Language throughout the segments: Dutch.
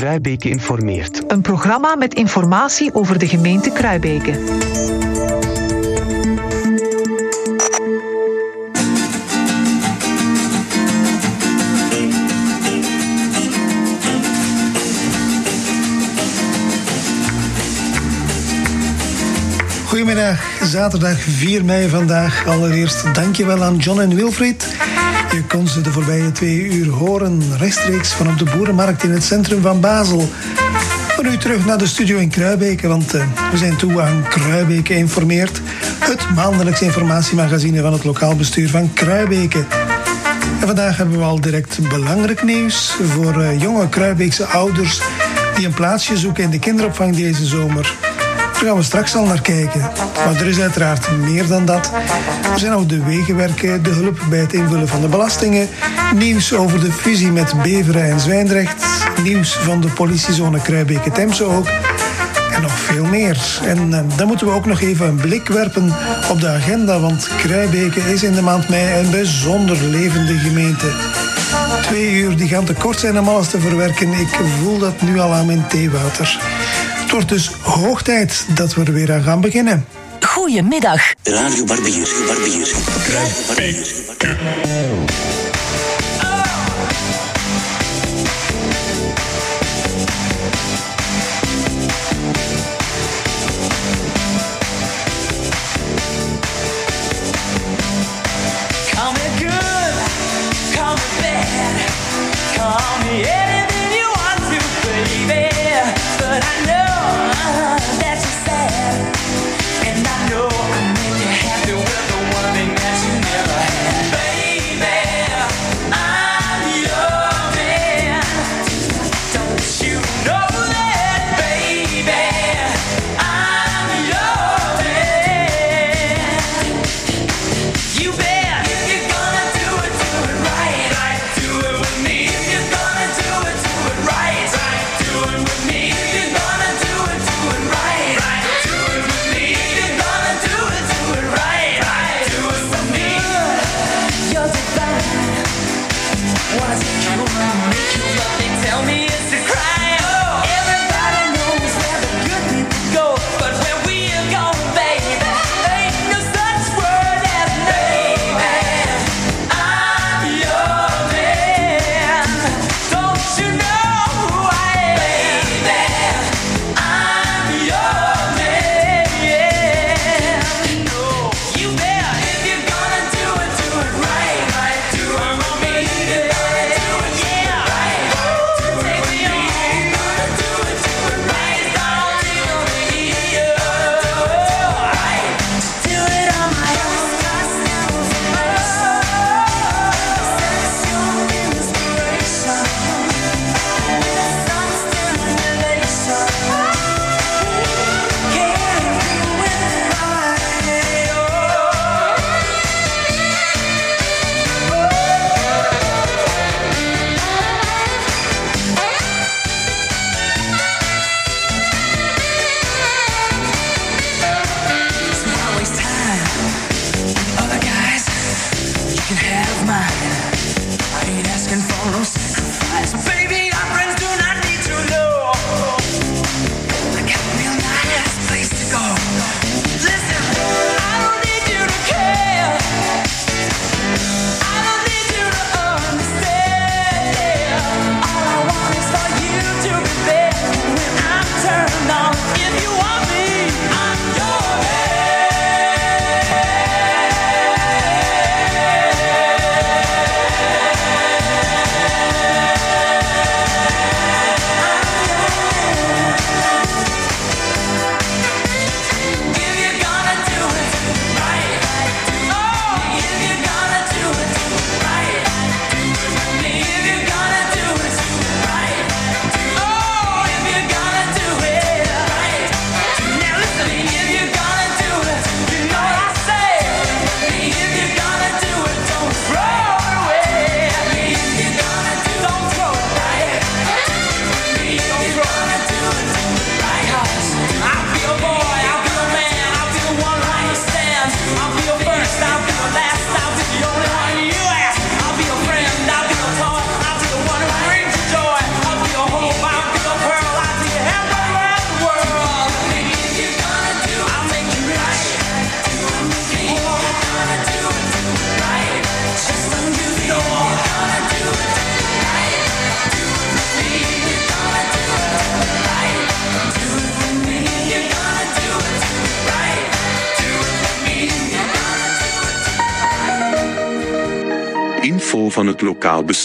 Kruibeke informeert. Een programma met informatie over de gemeente Kruibeke. Goedemiddag, zaterdag 4 mei vandaag. Allereerst dankjewel aan John en Wilfried. Je kon ze de voorbije twee uur horen, rechtstreeks vanop de boerenmarkt in het centrum van Basel. Maar nu terug naar de studio in Kruibeke, want uh, we zijn toe aan Kruibeke informeert. Het maandelijks informatiemagazine van het lokaal bestuur van Kruibeke. En vandaag hebben we al direct belangrijk nieuws voor uh, jonge Kruibeekse ouders die een plaatsje zoeken in de kinderopvang deze zomer. Daar gaan we straks al naar kijken. Maar er is uiteraard meer dan dat. Er zijn ook de wegenwerken, de hulp bij het invullen van de belastingen, nieuws over de fusie met Beveren en Zwijndrecht, nieuws van de politiezone Kruibeke-Temse ook en nog veel meer. En uh, dan moeten we ook nog even een blik werpen op de agenda, want Kruibeke is in de maand mei een bijzonder levende gemeente. Twee uur die gaan te kort zijn om alles te verwerken. Ik voel dat nu al aan mijn theewater. Het wordt dus hoog tijd dat we er weer aan gaan beginnen. Goedemiddag. Radio Barbier, Barbier. Kruibeke.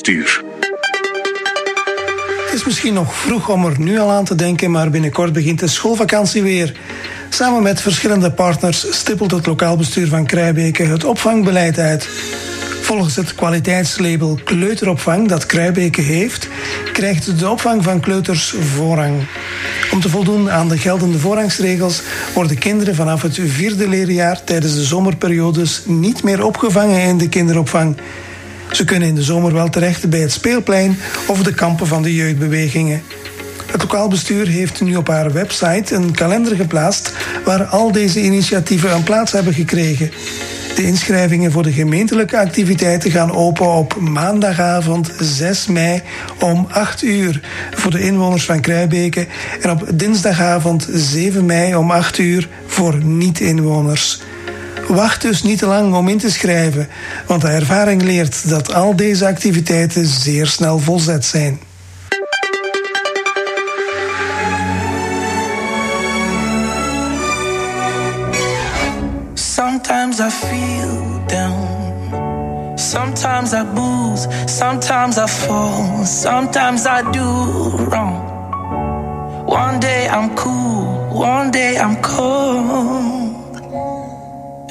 Het is misschien nog vroeg om er nu al aan te denken, maar binnenkort begint de schoolvakantie weer. Samen met verschillende partners stippelt het lokaal bestuur van Kruibeke het opvangbeleid uit. Volgens het kwaliteitslabel kleuteropvang dat Kruibeke heeft, krijgt de opvang van kleuters voorrang. Om te voldoen aan de geldende voorrangsregels worden kinderen vanaf het vierde leerjaar tijdens de zomerperiodes niet meer opgevangen in de kinderopvang. Ze kunnen in de zomer wel terecht bij het speelplein of de kampen van de jeugdbewegingen. Het lokaal bestuur heeft nu op haar website een kalender geplaatst waar al deze initiatieven een plaats hebben gekregen. De inschrijvingen voor de gemeentelijke activiteiten gaan open op maandagavond 6 mei om 8 uur voor de inwoners van Kruibeke en op dinsdagavond 7 mei om 8 uur voor niet-inwoners. Wacht dus niet te lang om in te schrijven, want de ervaring leert dat al deze activiteiten zeer snel volzet zijn. Sometimes I feel down. Sometimes I booze. Sometimes I fall. Sometimes I do wrong. One day I'm cool. One day I'm cold.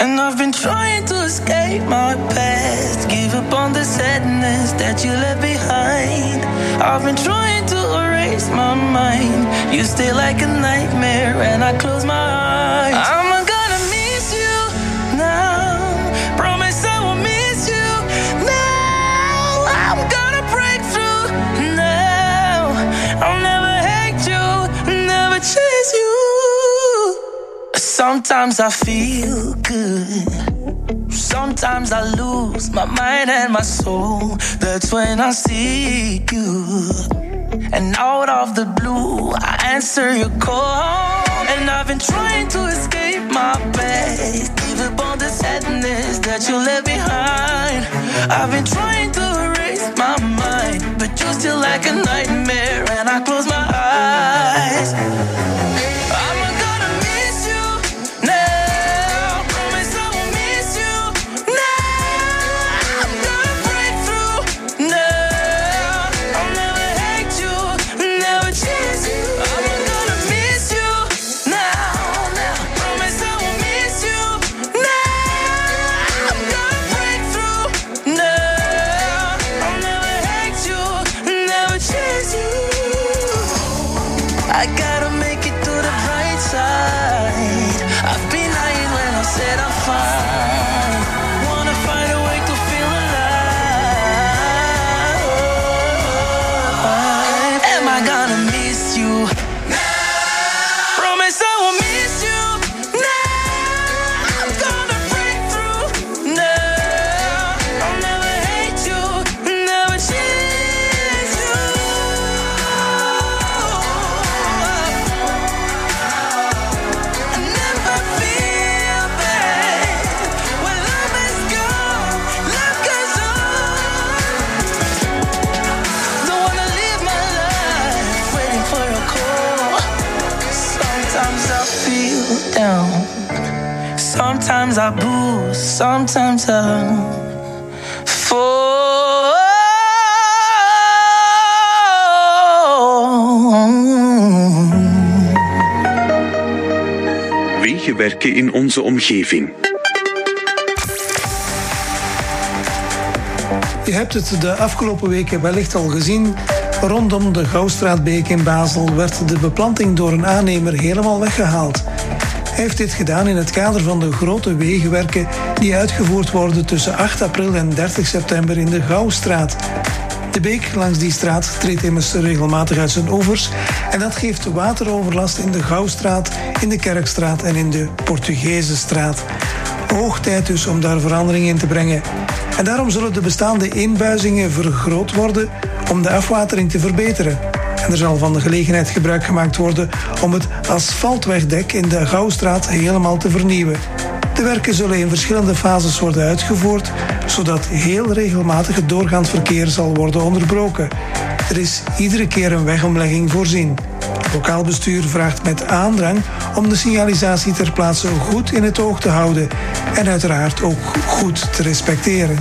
And I've been trying to escape my past. Give up on the sadness that you left behind. I've been trying to erase my mind. You stay like a nightmare when I close my eyes. I'm gonna miss you now. Promise I will miss you now. I'm gonna break through now. I'll never hate you, never chase you. Sometimes I feel good. Sometimes I lose my mind and my soul. That's when I see you. And out of the blue, I answer your call. And I've been trying to escape my past. Give up on the sadness that you left behind. I've been trying to erase my mind. But you're still like a nightmare. And I close my eyes. Sometimes I boost, sometimes I fall. Wegen werken in onze omgeving. Je hebt het de afgelopen weken wellicht al gezien. Rondom de Gouwstraatbeek in Basel werd de beplanting door een aannemer helemaal weggehaald. Heeft dit gedaan in het kader van de grote wegenwerken die uitgevoerd worden tussen 8 april en 30 september in de Gouwstraat. De beek langs die straat treedt immers regelmatig uit zijn oevers en dat geeft wateroverlast in de Gouwstraat, in de Kerkstraat en in de Portugezenstraat. Hoog tijd dus om daar verandering in te brengen. En daarom zullen de bestaande inbuizingen vergroot worden om de afwatering te verbeteren. En er zal van de gelegenheid gebruik gemaakt worden om het asfaltwegdek in de Gouwstraat helemaal te vernieuwen. De werken zullen in verschillende fases worden uitgevoerd, zodat heel regelmatig het doorgaand verkeer zal worden onderbroken. Er is iedere keer een wegomlegging voorzien. Lokaal bestuur vraagt met aandrang om de signalisatie ter plaatse goed in het oog te houden en uiteraard ook goed te respecteren.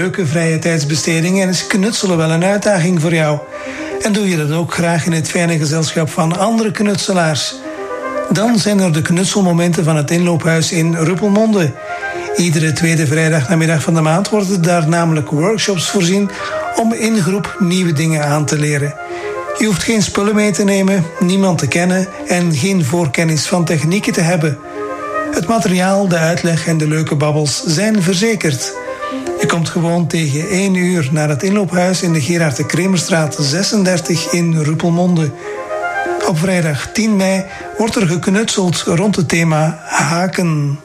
Leuke vrije tijdsbesteding en is knutselen wel een uitdaging voor jou. En doe je dat ook graag in het fijne gezelschap van andere knutselaars. Dan zijn er de knutselmomenten van het inloophuis in Ruppelmonde. Iedere tweede vrijdag namiddag van de maand worden daar namelijk workshops voorzien om in groep nieuwe dingen aan te leren. Je hoeft geen spullen mee te nemen, niemand te kennen en geen voorkennis van technieken te hebben. Het materiaal, de uitleg en de leuke babbels zijn verzekerd. Je komt gewoon tegen 1 uur naar het inloophuis in de Gerard de Kremerstraat 36 in Ruppelmonde. Op vrijdag 10 mei wordt er geknutseld rond het thema haken.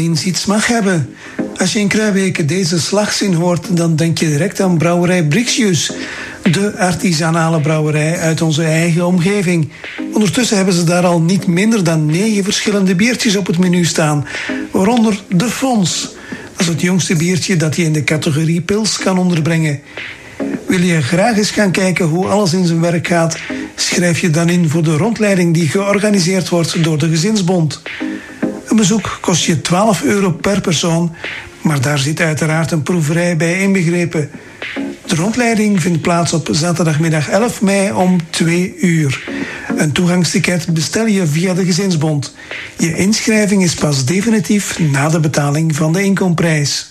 Eens iets mag hebben. Als je in Kruijbeke deze slagzin hoort, dan denk je direct aan brouwerij Brixius. De artisanale brouwerij uit onze eigen omgeving. Ondertussen hebben ze daar al niet minder dan negen verschillende biertjes op het menu staan. Waaronder de Fons. Dat is het jongste biertje dat je in de categorie pils kan onderbrengen. Wil je graag eens gaan kijken hoe alles in zijn werk gaat? Schrijf je dan in voor de rondleiding die georganiseerd wordt door de Gezinsbond. Een bezoek kost je 12 euro per persoon, maar daar zit uiteraard een proeverij bij inbegrepen. De rondleiding vindt plaats op zaterdagmiddag 11 mei om 2 uur. Een toegangsticket bestel je via de Gezinsbond. Je inschrijving is pas definitief na de betaling van de inkomprijs.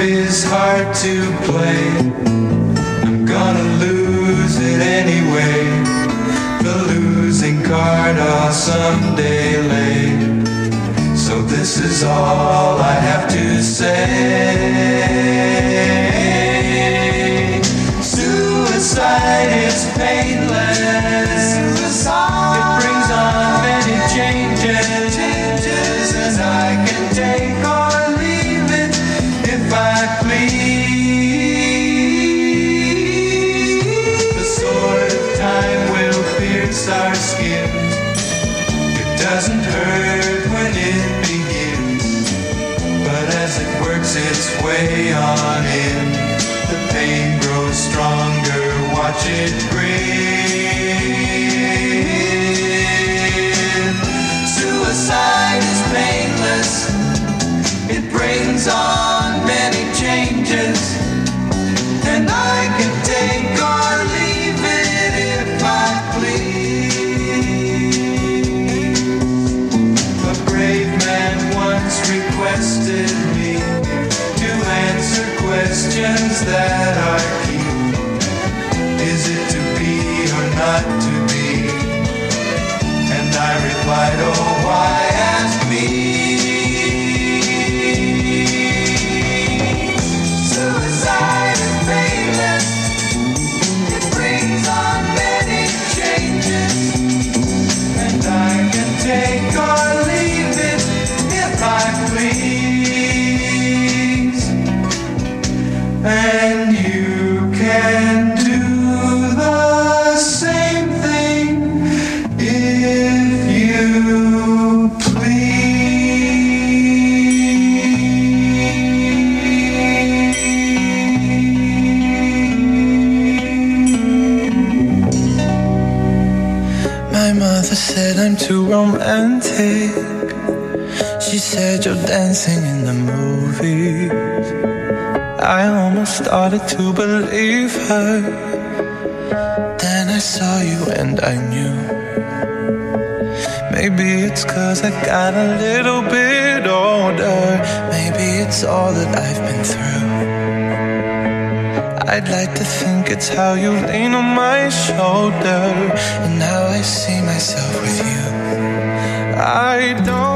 life is hard to play. I'm gonna lose it anyway. The losing card I'll someday lay. So this is all I have to say. Suicide is painless. On in, the pain grows stronger. Watch it grin. Suicide is painless. It brings on questions that are key. Is it to be or not to be? And I replied, Oh, why dancing in the movies. I almost started to believe her. Then I saw you and I knew. Maybe it's cause I got a little bit older. Maybe it's all that I've been through. I'd like to think it's how you lean on my shoulder and how I see myself with you. I don't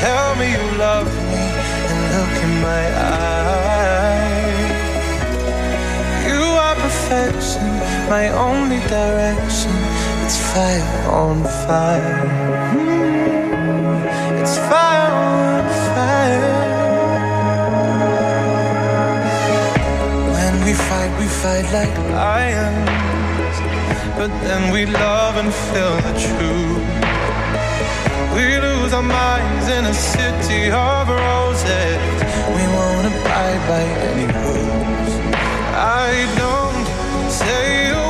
tell me you love me, and look in my eyes, you are perfection my only direction. It's fire on fire. Mm, It's fire on fire. When we fight, we fight like lions. But then we love and feel the truth. We lose our minds in a city of roses. We won't abide by any rules. I don't say a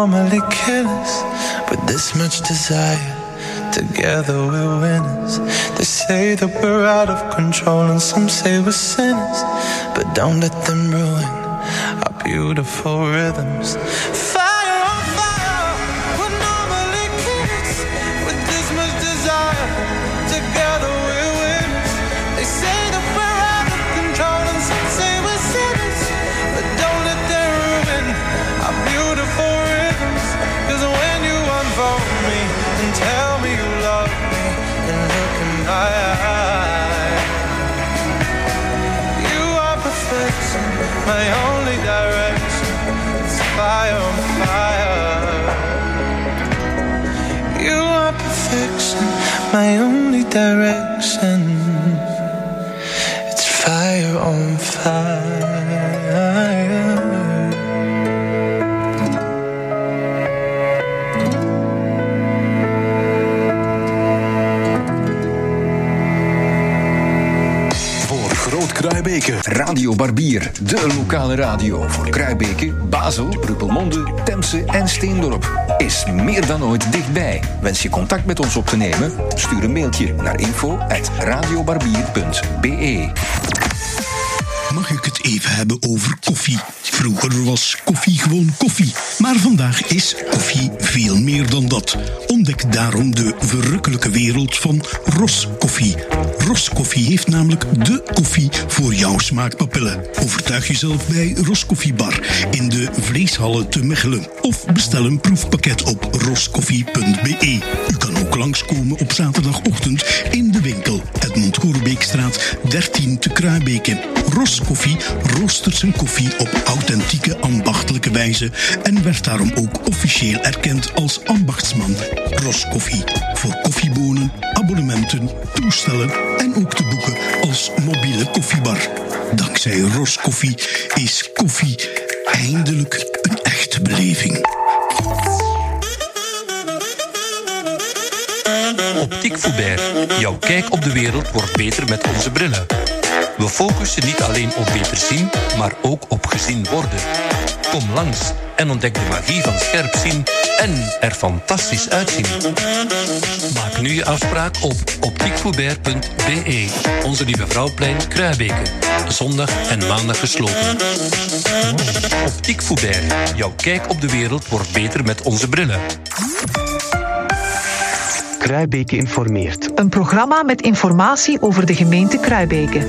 normally kill us, but this much desire. Together we're winners. They say that we're out of control, and some say we're sinners. But don't let them ruin our beautiful rhythms. My only direction. It's fire on fire. Voor Groot Kruibeke, Radio Barbier, de lokale radio voor Kruibeke, Basel, Ruppelmonde, Temse en Steendorp. Is meer dan ooit dichtbij. Wens je contact met ons op te nemen? Stuur een mailtje naar info.radiobarbier.be. Mag ik het even hebben over koffie? Vroeger was koffie gewoon koffie, maar vandaag is koffie veel meer dan dat. Ontdek daarom de verrukkelijke wereld van Roskoffie. Roskoffie heeft namelijk de koffie voor jouw smaakpapillen. Overtuig jezelf bij Roskoffiebar in de Vleeshallen te Mechelen. Of bestel een proefpakket op roskoffie.be. U kan ook langskomen op zaterdagochtend in de winkel Edmond Goerbeekstraat 13 te Kruibeke. Roskoffie roostert zijn koffie op authentieke ambachtelijke wijze en werd daarom ook officieel erkend als ambachtsman. Roskoffie voor koffiebonen, abonnementen, toestellen en ook te boeken als mobiele koffiebar. Dankzij Roskoffie is koffie eindelijk een echte beleving. Optiek Foubert. Jouw kijk op de wereld wordt beter met onze brillen. We focussen niet alleen op beter zien, maar ook op gezien worden. Kom langs en ontdek de magie van scherp zien en er fantastisch uitzien. Maak nu je afspraak op optiekfoubert.be. Onze Lieve Vrouwplein Kruibeke. Zondag en maandag gesloten. Optiek Foubert. Jouw kijk op de wereld wordt beter met onze brillen. Kruibeke informeert. Een programma met informatie over de gemeente Kruibeke.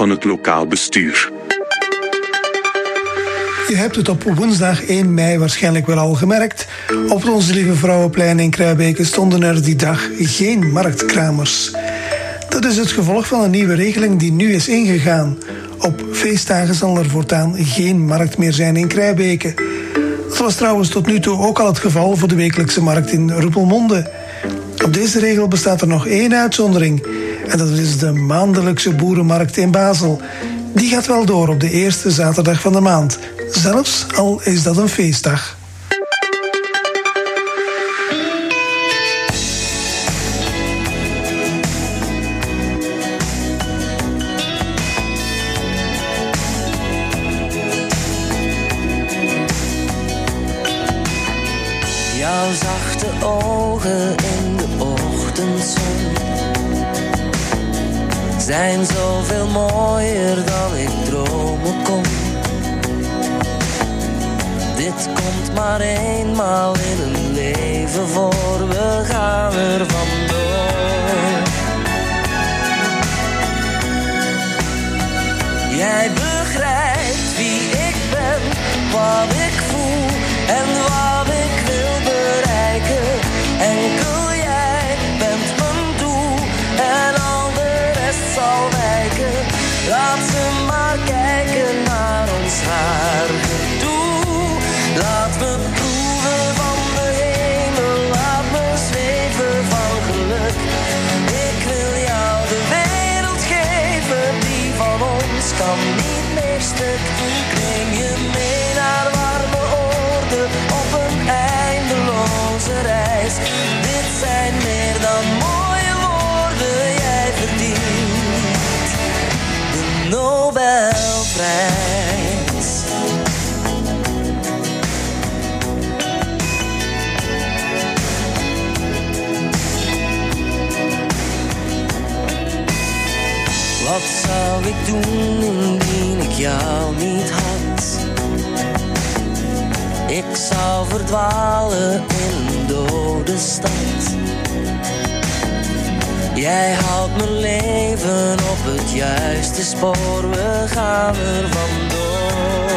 Van het lokaal bestuur. Je hebt het op woensdag 1 mei waarschijnlijk wel al gemerkt. Op Onze Lieve Vrouwenplein in Kruibeke stonden er die dag geen marktkramers. Dat is het gevolg van een nieuwe regeling die nu is ingegaan. Op feestdagen zal er voortaan geen markt meer zijn in Kruibeke. Dat was trouwens tot nu toe ook al het geval voor de wekelijkse markt in Ruppelmonde. Op deze regel bestaat er nog één uitzondering. En dat is de maandelijkse boerenmarkt in Basel. Die gaat wel door op de eerste zaterdag van de maand. Zelfs al is dat een feestdag. Zijn zoveel mooier dan ik dromen kon. Dit komt maar eenmaal in een leven voor, we gaan er vandoor. Jij Wat zou ik doen indien ik jou niet had? Ik zou verdwalen in een dode stad. Jij houdt mijn leven op het juiste spoor, we gaan er vandoor.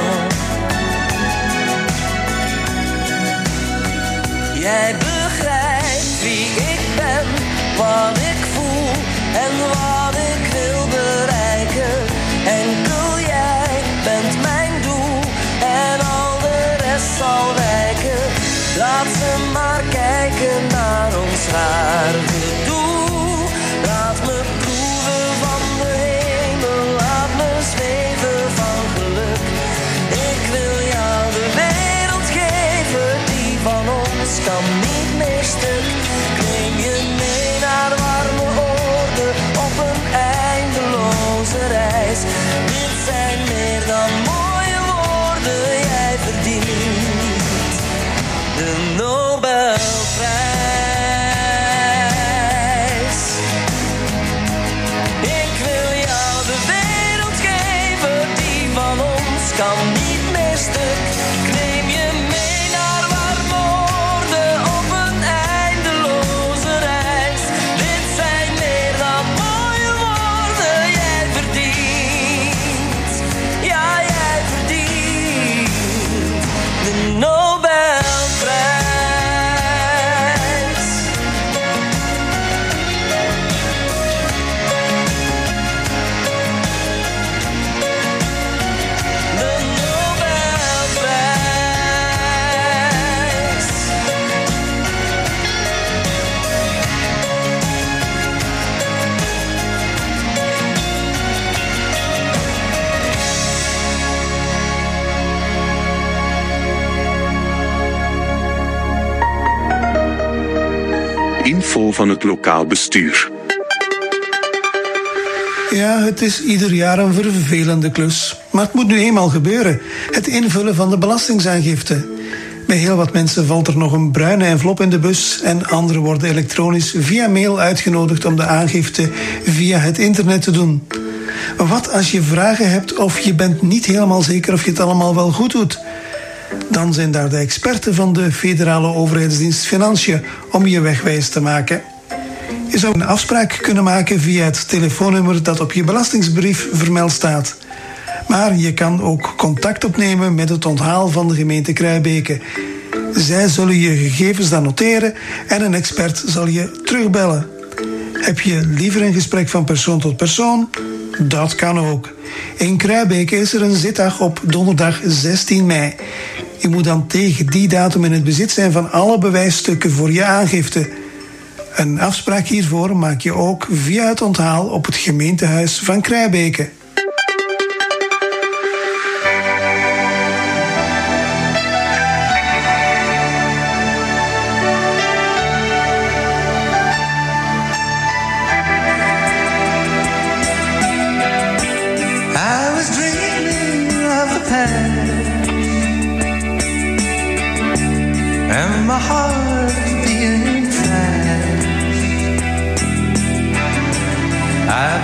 Jij begrijpt wie ik ben, wat ik voel en wat ik wil bereiken. Enkel jij bent mijn doel en al de rest zal wijken. Laat ze maar kijken naar ons raar van het lokaal bestuur. Ja, het is ieder jaar een vervelende klus. Maar het moet nu eenmaal gebeuren. Het invullen van de belastingaangifte. Bij heel wat mensen valt er nog een bruine envelop in de bus en anderen worden elektronisch via mail uitgenodigd om de aangifte via het internet te doen. Wat als je vragen hebt of je bent niet helemaal zeker of je het allemaal wel goed doet? Dan zijn daar de experten van de federale overheidsdienst Financiën om je wegwijs te maken. Je zou een afspraak kunnen maken via het telefoonnummer dat op je belastingsbrief vermeld staat. Maar je kan ook contact opnemen met het onthaal van de gemeente Kruibeke. Zij zullen je gegevens dan noteren en een expert zal je terugbellen. Heb je liever een gesprek van persoon tot persoon? Dat kan ook. In Kruibeke is er een zitdag op donderdag 16 mei. Je moet dan tegen die datum in het bezit zijn van alle bewijsstukken voor je aangifte. Een afspraak hiervoor maak je ook via het onthaal op het gemeentehuis van Kruibeke.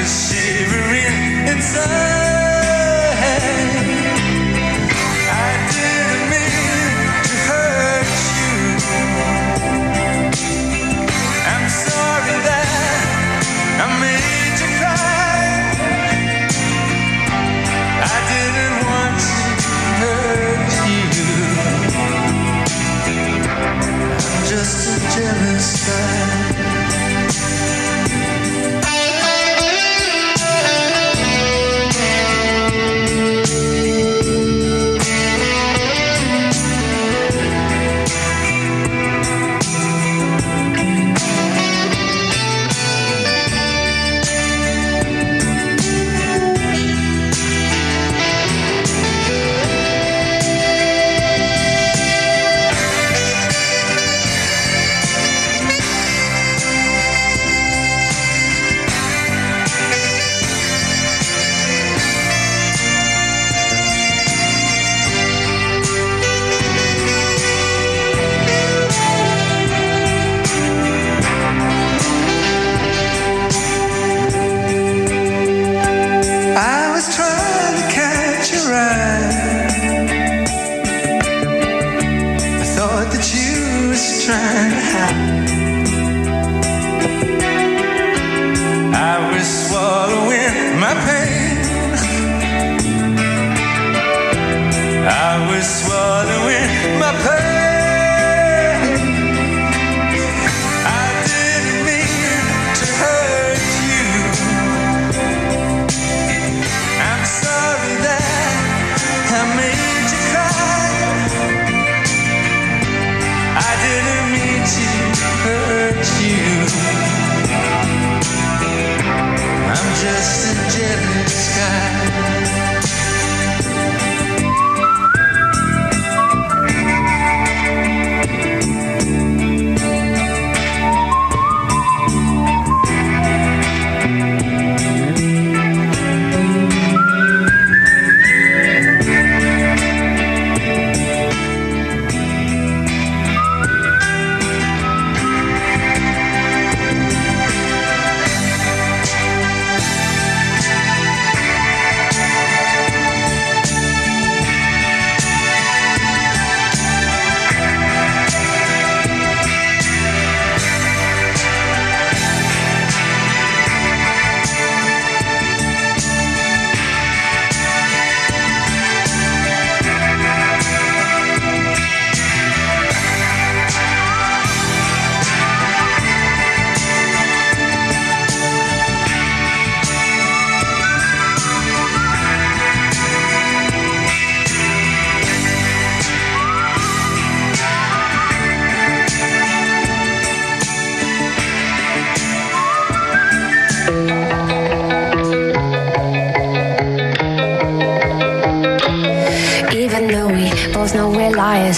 I was shivering inside.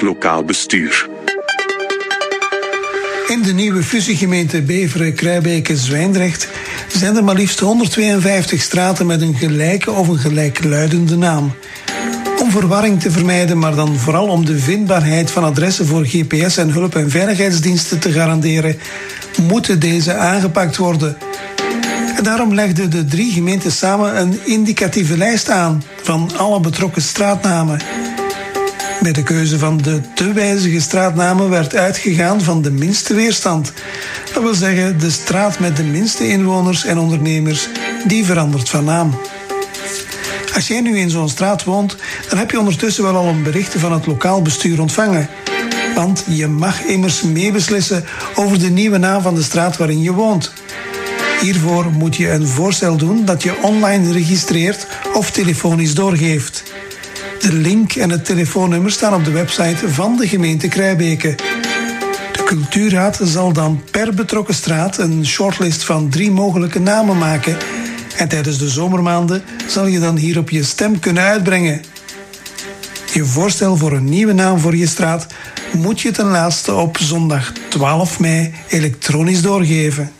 Lokaal bestuur. In de nieuwe fusiegemeente Beveren, Kruibeke, Zwijndrecht zijn er maar liefst 152 straten met een gelijke of een gelijkluidende naam. Om verwarring te vermijden, maar dan vooral om de vindbaarheid van adressen voor GPS en hulp- en veiligheidsdiensten te garanderen, moeten deze aangepakt worden. En daarom legden de drie gemeenten samen een indicatieve lijst aan van alle betrokken straatnamen. Bij de keuze van de te wijzige straatnamen werd uitgegaan van de minste weerstand. Dat wil zeggen de straat met de minste inwoners en ondernemers, die verandert van naam. Als jij nu in zo'n straat woont, dan heb je ondertussen wel al een bericht van het lokaal bestuur ontvangen. Want je mag immers meebeslissen over de nieuwe naam van de straat waarin je woont. Hiervoor moet je een voorstel doen dat je online registreert of telefonisch doorgeeft. De link en het telefoonnummer staan op de website van de gemeente Kruibeke. De cultuurraad zal dan per betrokken straat een shortlist van drie mogelijke namen maken. En tijdens de zomermaanden zal je dan hierop je stem kunnen uitbrengen. Je voorstel voor een nieuwe naam voor je straat moet je ten laatste op zondag 12 mei elektronisch doorgeven.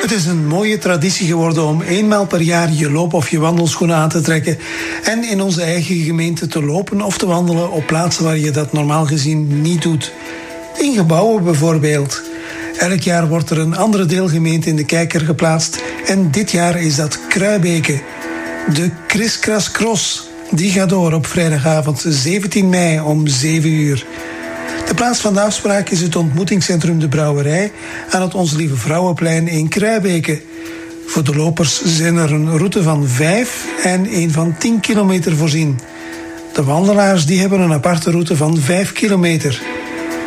Het is een mooie traditie geworden om eenmaal per jaar je loop- of je wandelschoenen aan te trekken en in onze eigen gemeente te lopen of te wandelen op plaatsen waar je dat normaal gezien niet doet. In gebouwen bijvoorbeeld. Elk jaar wordt er een andere deelgemeente in de kijker geplaatst en dit jaar is dat Kruibeke. De Kriskras Cross. Die gaat door op vrijdagavond 17 mei om 7 uur. De plaats van de afspraak is het ontmoetingscentrum De Brouwerij aan het Onze Lieve Vrouwenplein in Kruibeke. Voor de lopers zijn er een route van 5 en een van 10 kilometer voorzien. De wandelaars die hebben een aparte route van 5 kilometer.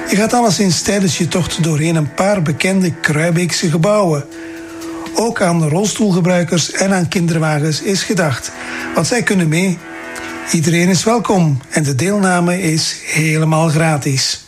Je gaat alleszins tijdens je tocht doorheen een paar bekende Kruibeekse gebouwen. Ook aan rolstoelgebruikers en aan kinderwagens is gedacht, want zij kunnen mee. Iedereen is welkom en de deelname is helemaal gratis.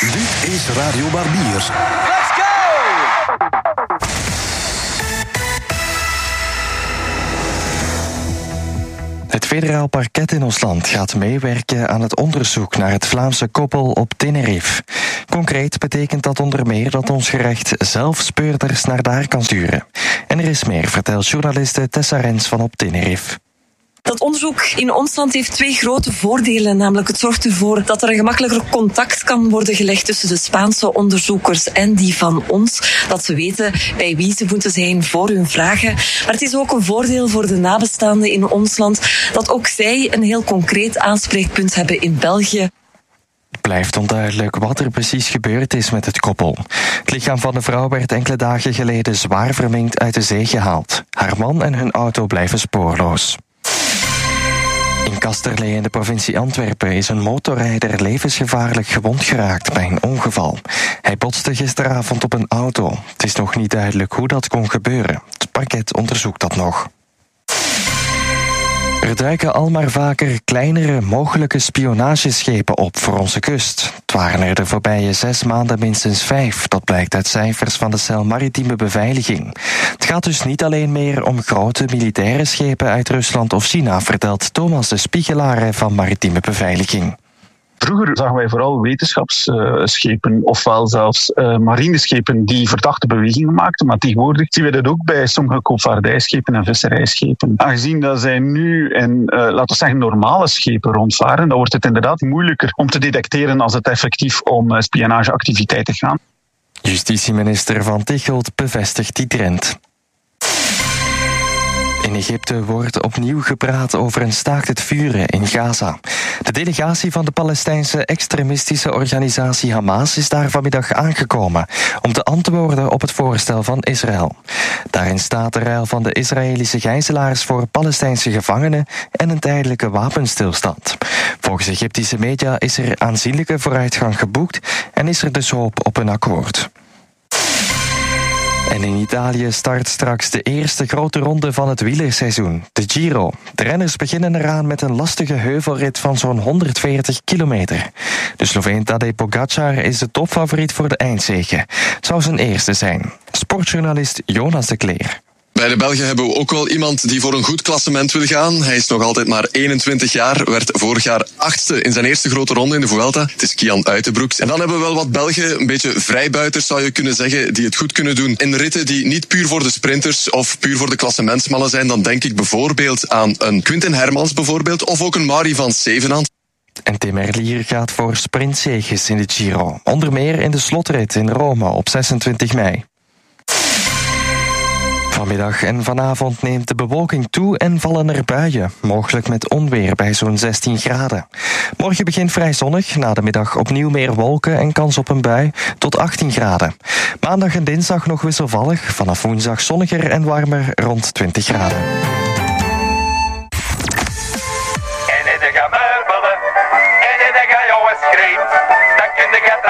Dit is Radio Barbier. Het federaal parket in ons land gaat meewerken aan het onderzoek naar het Vlaamse koppel op Tenerife. Concreet betekent dat onder meer dat ons gerecht zelf speurders naar daar kan sturen. En er is meer, vertelt journaliste Tessa Rens van op Tenerife. Dat onderzoek in ons land heeft twee grote voordelen. Namelijk, het zorgt ervoor dat er een gemakkelijker contact kan worden gelegd tussen de Spaanse onderzoekers en die van ons. Dat ze weten bij wie ze moeten zijn voor hun vragen. Maar het is ook een voordeel voor de nabestaanden in ons land dat ook zij een heel concreet aanspreekpunt hebben in België. Het blijft onduidelijk wat er precies gebeurd is met het koppel. Het lichaam van de vrouw werd enkele dagen geleden zwaar verminkt uit de zee gehaald. Haar man en hun auto blijven spoorloos. Kasterlee in de provincie Antwerpen is een motorrijder levensgevaarlijk gewond geraakt bij een ongeval. Hij botste gisteravond op een auto. Het is nog niet duidelijk hoe dat kon gebeuren. Het parket onderzoekt dat nog. Er duiken al maar vaker kleinere mogelijke spionageschepen op voor onze kust. Het waren er de voorbije zes maanden minstens vijf. Dat blijkt uit cijfers van de cel Maritieme Beveiliging. Het gaat dus niet alleen meer om grote militaire schepen uit Rusland of China, vertelt Thomas de Spiegelaar van Maritieme Beveiliging. Vroeger zagen wij vooral wetenschapsschepen, ofwel zelfs uh, marineschepen die verdachte bewegingen maakten. Maar tegenwoordig zien we dat ook bij sommige koopvaardijschepen en visserijschepen. Aangezien dat zij nu in, uh, laten we zeggen, normale schepen rondvaren, dan wordt het inderdaad moeilijker om te detecteren als het effectief om spionageactiviteiten gaat. Justitieminister Van Tichelt bevestigt die trend. In Egypte wordt opnieuw gepraat over een staakt het vuren in Gaza. De delegatie van de Palestijnse extremistische organisatie Hamas is daar vanmiddag aangekomen om te antwoorden op het voorstel van Israël. Daarin staat de ruil van de Israëlische gijzelaars voor Palestijnse gevangenen en een tijdelijke wapenstilstand. Volgens Egyptische media is er aanzienlijke vooruitgang geboekt en is er dus hoop op een akkoord. En in Italië start straks de eerste grote ronde van het wielerseizoen, de Giro. De renners beginnen eraan met een lastige heuvelrit van zo'n 140 kilometer. De Sloveen Tadej Pogacar is de topfavoriet voor de eindzege. Het zou zijn eerste zijn. Sportjournalist Jonas de Kleer. Bij de Belgen hebben we ook wel iemand die voor een goed klassement wil gaan. Hij is nog altijd maar 21 jaar, werd vorig jaar achtste in zijn eerste grote ronde in de Vuelta. Het is Kian Uitenbroeks. En dan hebben we wel wat Belgen, een beetje vrijbuiters zou je kunnen zeggen, die het goed kunnen doen in ritten die niet puur voor de sprinters of puur voor de klassementsmannen zijn. Dan denk ik bijvoorbeeld aan een Quinten Hermans bijvoorbeeld, of ook een Mari van Zevenand. En Tim Merlier gaat voor sprintzeges in de Giro. Onder meer in de slotrit in Rome op 26 mei. Vanmiddag en vanavond neemt de bewolking toe en vallen er buien, mogelijk met onweer bij zo'n 16 graden. Morgen begint vrij zonnig, na de middag opnieuw meer wolken en kans op een bui tot 18 graden. Maandag en dinsdag nog wisselvallig, vanaf woensdag zonniger en warmer rond 20 graden. En in de en in de jongens schreef, dan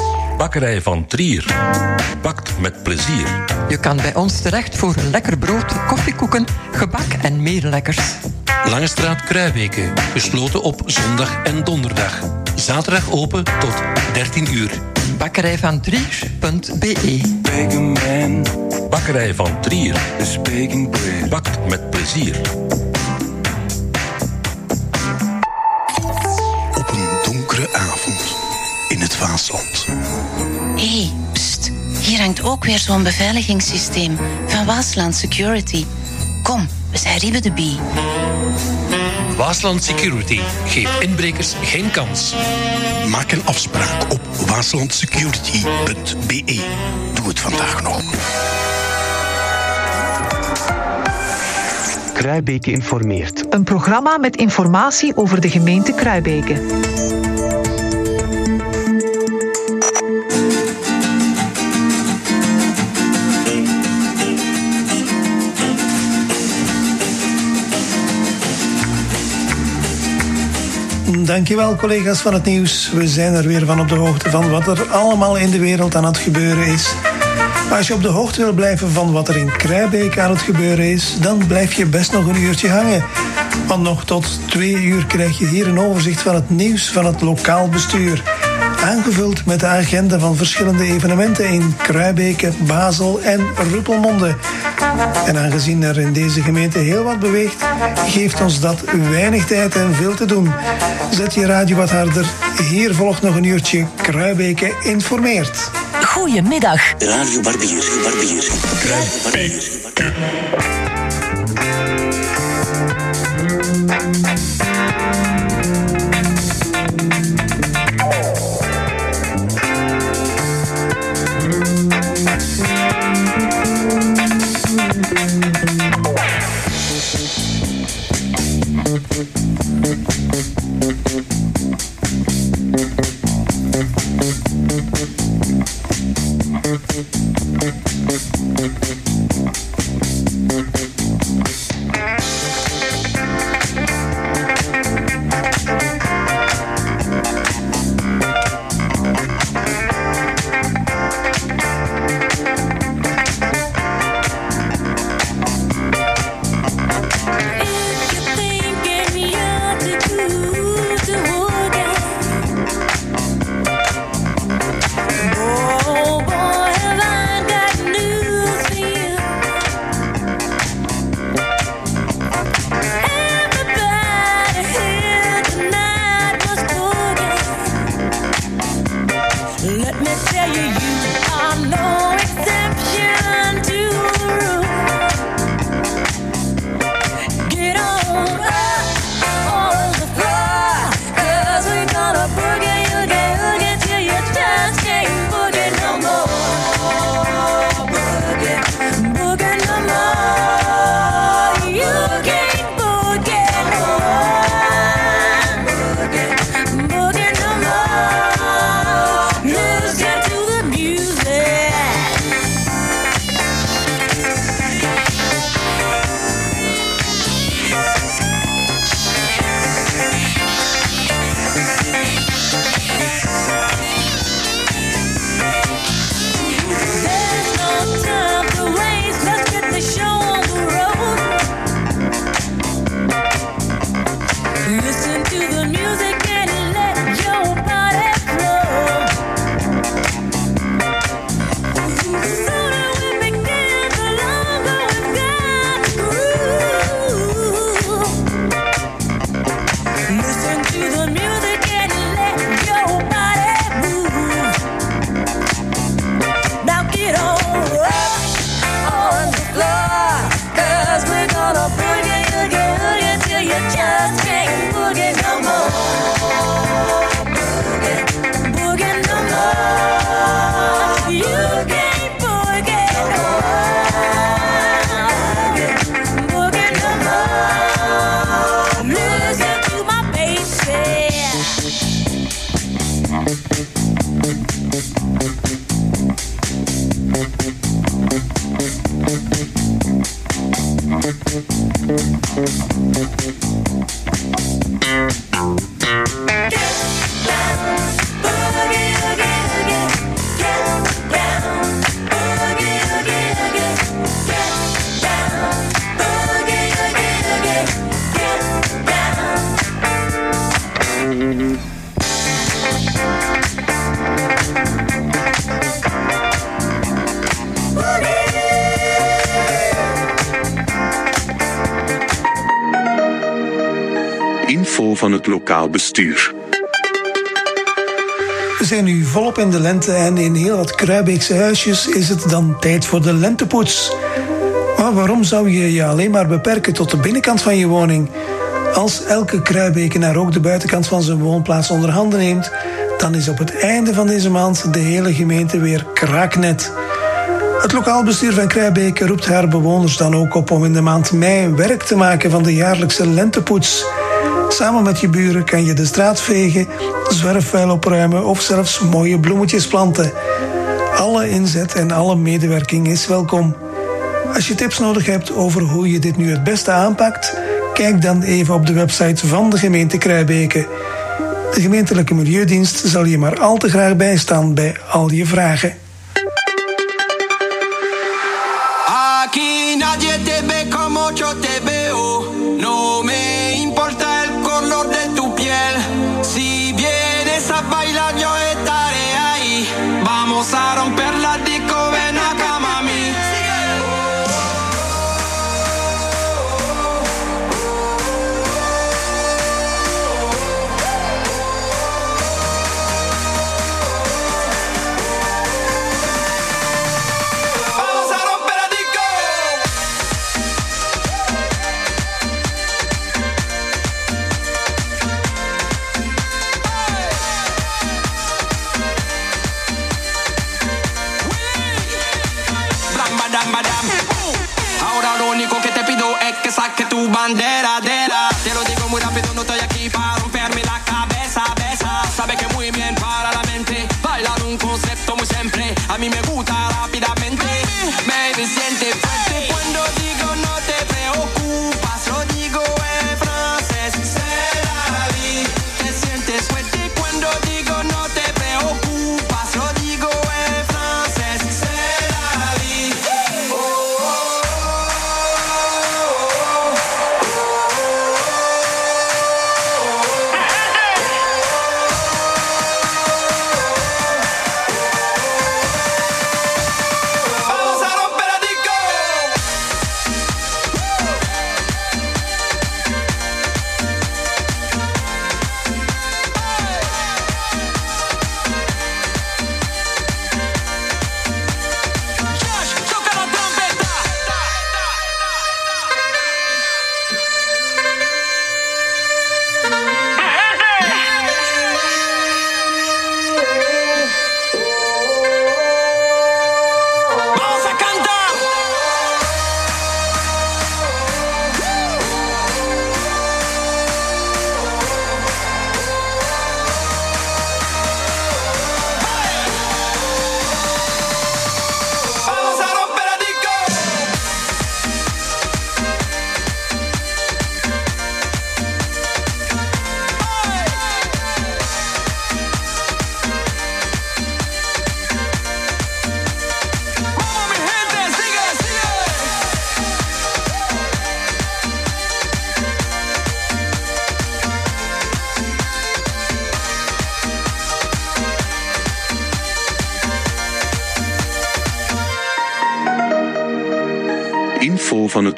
Bakkerij van Trier. Bakt met plezier. Je kan bij ons terecht voor een lekker brood, koffiekoeken, gebak en meer lekkers. Langestraat Kruijbeke. Gesloten op zondag en donderdag. Zaterdag open tot 13 uur. Bakkerij van Trier.be Bakkerij van Trier. Bakt met plezier. In het Vaasland. Hé, hey, pst. Hier hangt ook weer zo'n beveiligingssysteem van Waasland Security. Kom, we zijn Riebe de Bie. Waasland Security. Geef inbrekers geen kans. Maak een afspraak op waaslandsecurity.be. Doe het vandaag nog. Kruibeke informeert. Een programma met informatie over de gemeente Kruibeke. Dankjewel collega's van het nieuws. We zijn er weer van op de hoogte van wat er allemaal in de wereld aan het gebeuren is. Als je op de hoogte wil blijven van wat er in Kruibeek aan het gebeuren is, dan blijf je best nog een uurtje hangen. Want nog tot twee uur krijg je hier een overzicht van het nieuws van het lokaal bestuur. Aangevuld met de agenda van verschillende evenementen in Kruibeke, Basel en Ruppelmonde. En aangezien er in deze gemeente heel wat beweegt, geeft ons dat weinig tijd en veel te doen. Zet je radio wat harder. Hier volgt nog een uurtje Kruibeke informeert. Goedemiddag. Radio Barbier, Barbier. Kruibeke. Bestuur. We zijn nu volop in de lente en in heel wat Kruibeekse huisjes is het dan tijd voor de lentepoets. Maar waarom zou je je alleen maar beperken tot de binnenkant van je woning? Als elke Kruibekenaar ook de buitenkant van zijn woonplaats onder handen neemt, dan is op het einde van deze maand de hele gemeente weer kraaknet. Het lokaal bestuur van Kruibeke roept haar bewoners dan ook op om in de maand mei werk te maken van de jaarlijkse lentepoets. Samen met je buren kan je de straat vegen, zwerfvuil opruimen of zelfs mooie bloemetjes planten. Alle inzet en alle medewerking is welkom. Als je tips nodig hebt over hoe je dit nu het beste aanpakt, kijk dan even op de website van de gemeente Kruibeke. De gemeentelijke milieudienst zal je maar al te graag bijstaan bij al je vragen.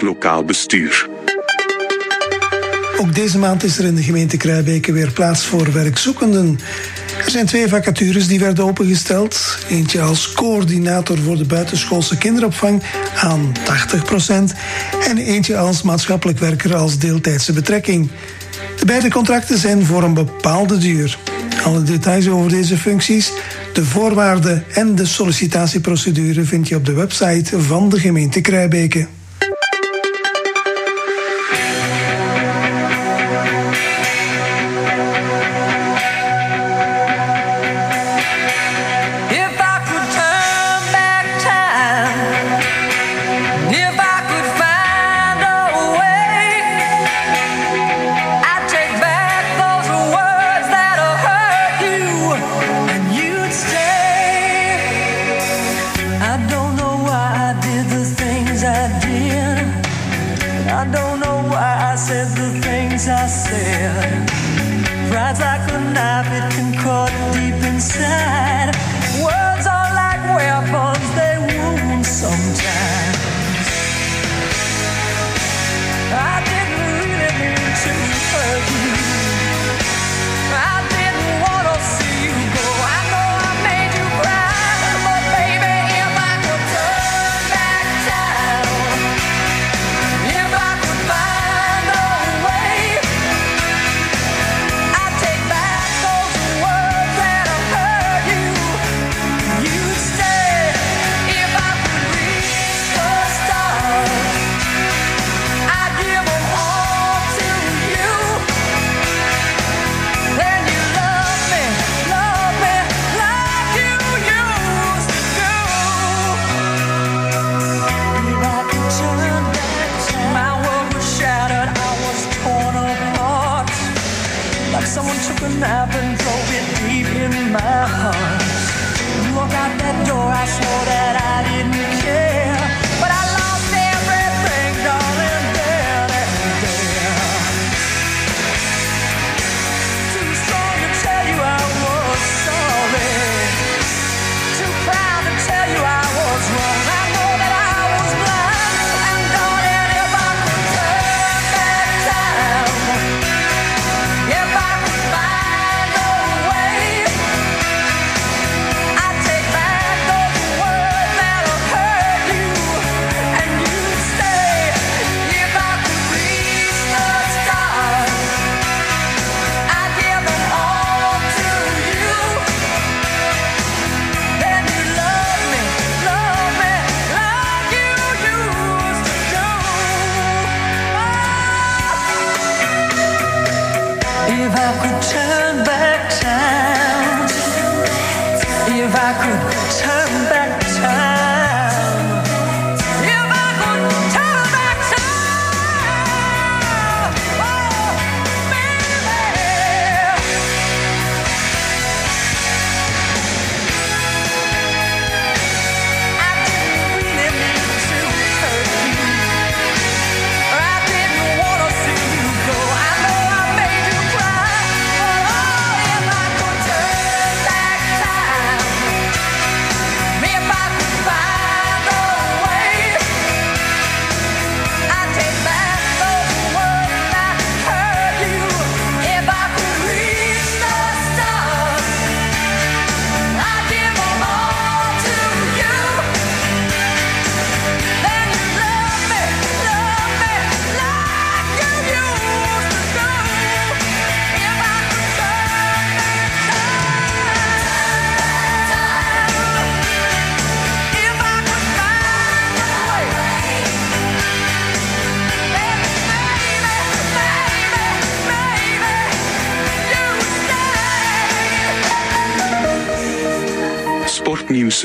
lokaal bestuur. Ook deze maand is er in de gemeente Kruijbeke weer plaats voor werkzoekenden. Er zijn twee vacatures die werden opengesteld. Eentje als coördinator voor de buitenschoolse kinderopvang aan 80% en eentje als maatschappelijk werker als deeltijdse betrekking. De beide contracten zijn voor een bepaalde duur. Alle details over deze functies, de voorwaarden en de sollicitatieprocedure vind je op de website van de gemeente Kruijbeke.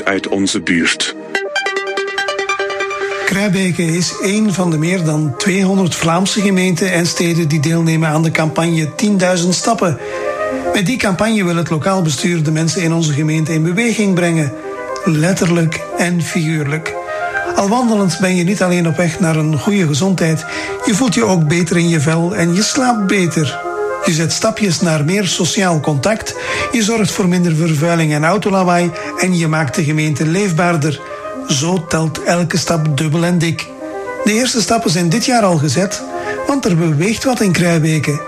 uit onze buurt. Kruijbeken is een van de meer dan 200 Vlaamse gemeenten en steden die deelnemen aan de campagne 10.000 stappen. Met die campagne wil het lokaal bestuur de mensen in onze gemeente in beweging brengen, letterlijk en figuurlijk. Al wandelend ben je niet alleen op weg naar een goede gezondheid, je voelt je ook beter in je vel en je slaapt beter. Je zet stapjes naar meer sociaal contact, je zorgt voor minder vervuiling en autolawaai en je maakt de gemeente leefbaarder. Zo telt elke stap dubbel en dik. De eerste stappen zijn dit jaar al gezet, want er beweegt wat in Kruijbeke.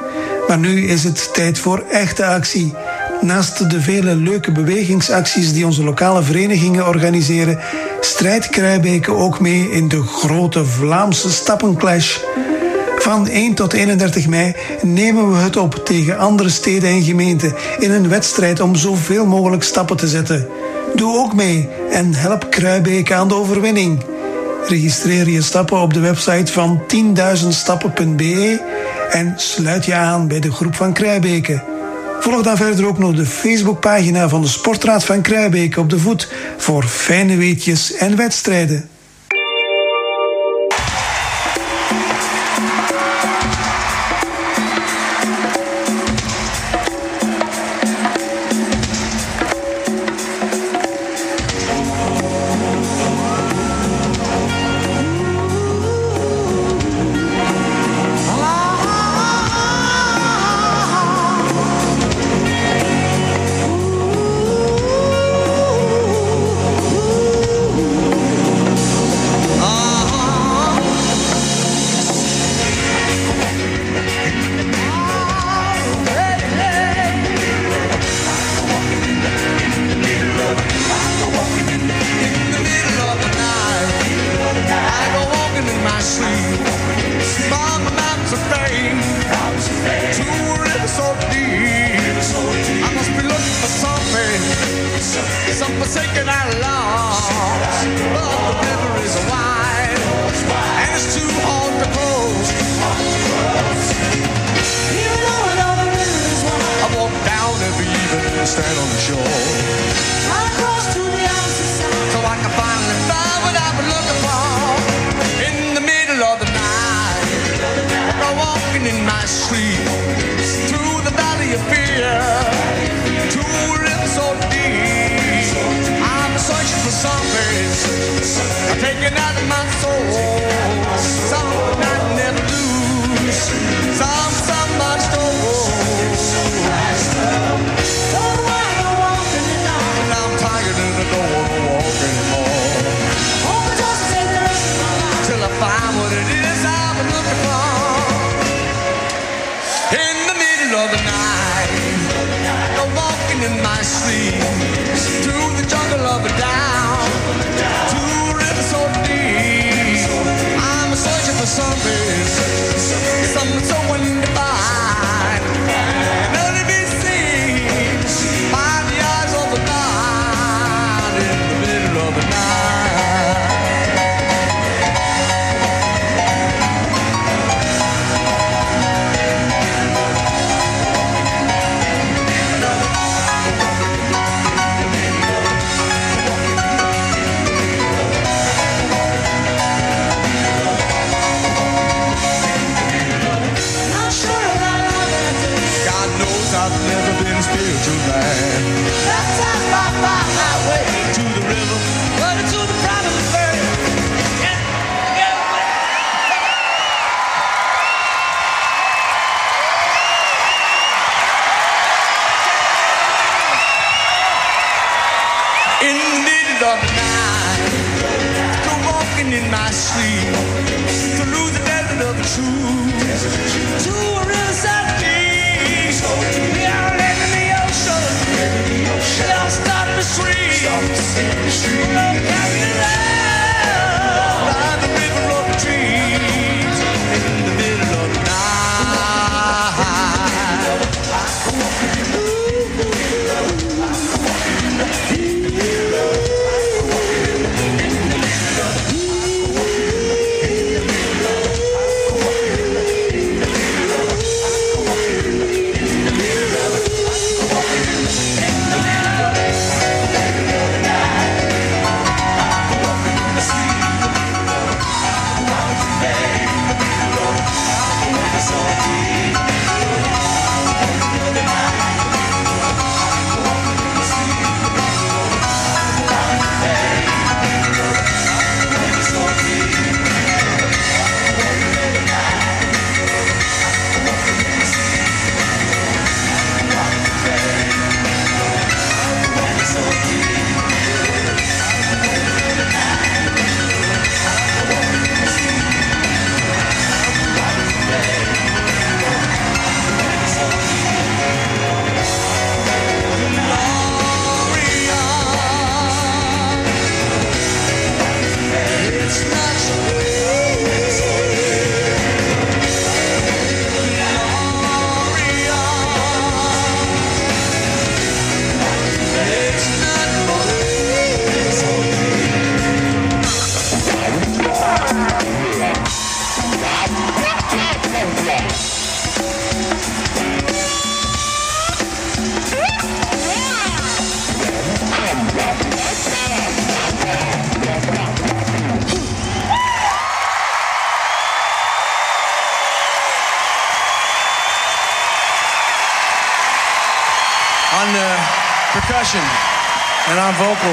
Maar nu is het tijd voor echte actie. Naast de vele leuke bewegingsacties die onze lokale verenigingen organiseren, strijdt Kruijbeke ook mee in de grote Vlaamse stappenclash. Van 1 tot 31 mei nemen we het op tegen andere steden en gemeenten in een wedstrijd om zoveel mogelijk stappen te zetten. Doe ook mee en help Kruibeke aan de overwinning. Registreer je stappen op de website van 10.000stappen.be en sluit je aan bij de groep van Kruibeke. Volg dan verder ook nog de Facebookpagina van de Sportraad van Kruibeke op de voet voor fijne weetjes en wedstrijden.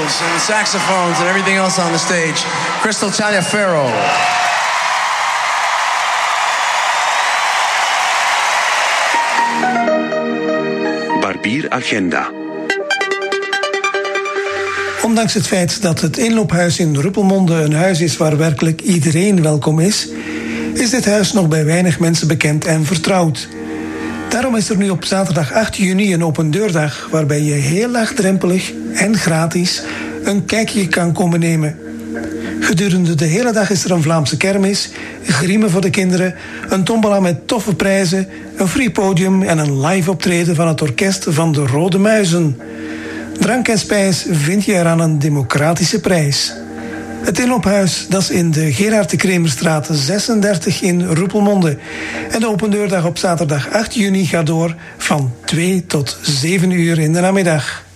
Vocals and saxophones and everything else on the stage, Crystal Taliaferro. Barbier Agenda. Ondanks het feit dat het inloophuis in Ruppelmonde een huis is waar werkelijk iedereen welkom is, is dit huis nog bij weinig mensen bekend en vertrouwd. Daarom is er nu op zaterdag 8 juni een open deurdag waarbij je heel laagdrempelig en gratis een kijkje kan komen nemen. Gedurende de hele dag is er een Vlaamse kermis, griemen voor de kinderen, een tombola met toffe prijzen, een free podium en een live optreden van het orkest van de Rode Muizen. Drank en spijs vind je er aan een democratische prijs. Het inloophuis dat is in de Gerard de Kremerstraat 36 in Roepelmonde. En de opendeurdag op zaterdag 8 juni gaat door van 2 tot 7 uur in de namiddag.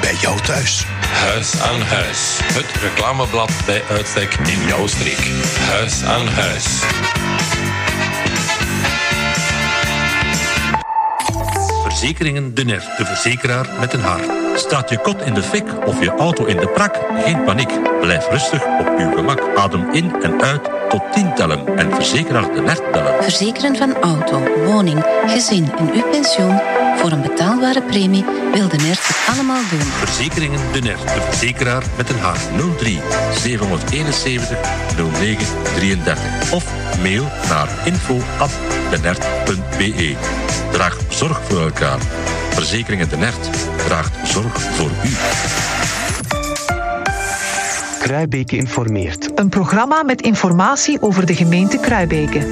Bij jou thuis. Huis aan huis. Het reclameblad bij uitstek in jouw streek. Huis aan huis. Verzekeringen De Ner, de verzekeraar met een hart. Staat je kot in de fik of je auto in de prak? Geen paniek. Blijf rustig op uw gemak. Adem in en uit tot 10 tellen. En verzekeraar de NERT bellen. Verzekeren van auto, woning, gezin en uw pensioen voor een betaalbare premie wil de NERT het allemaal doen. Verzekeringen de NERT. De verzekeraar met een H. 03 771 09 33. Of mail naar info.denert.be. Draag zorg voor elkaar. Verzekeringen de NERT draagt zorg voor u. Kruibeke informeert. Een programma met informatie over de gemeente Kruibeke.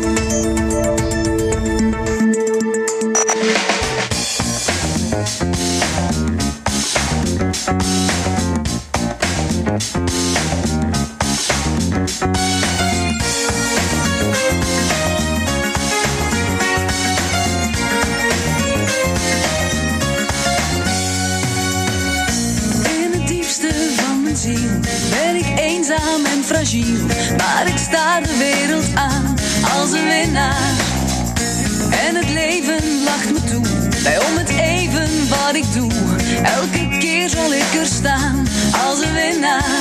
Elke keer zal ik er staan als een winnaar.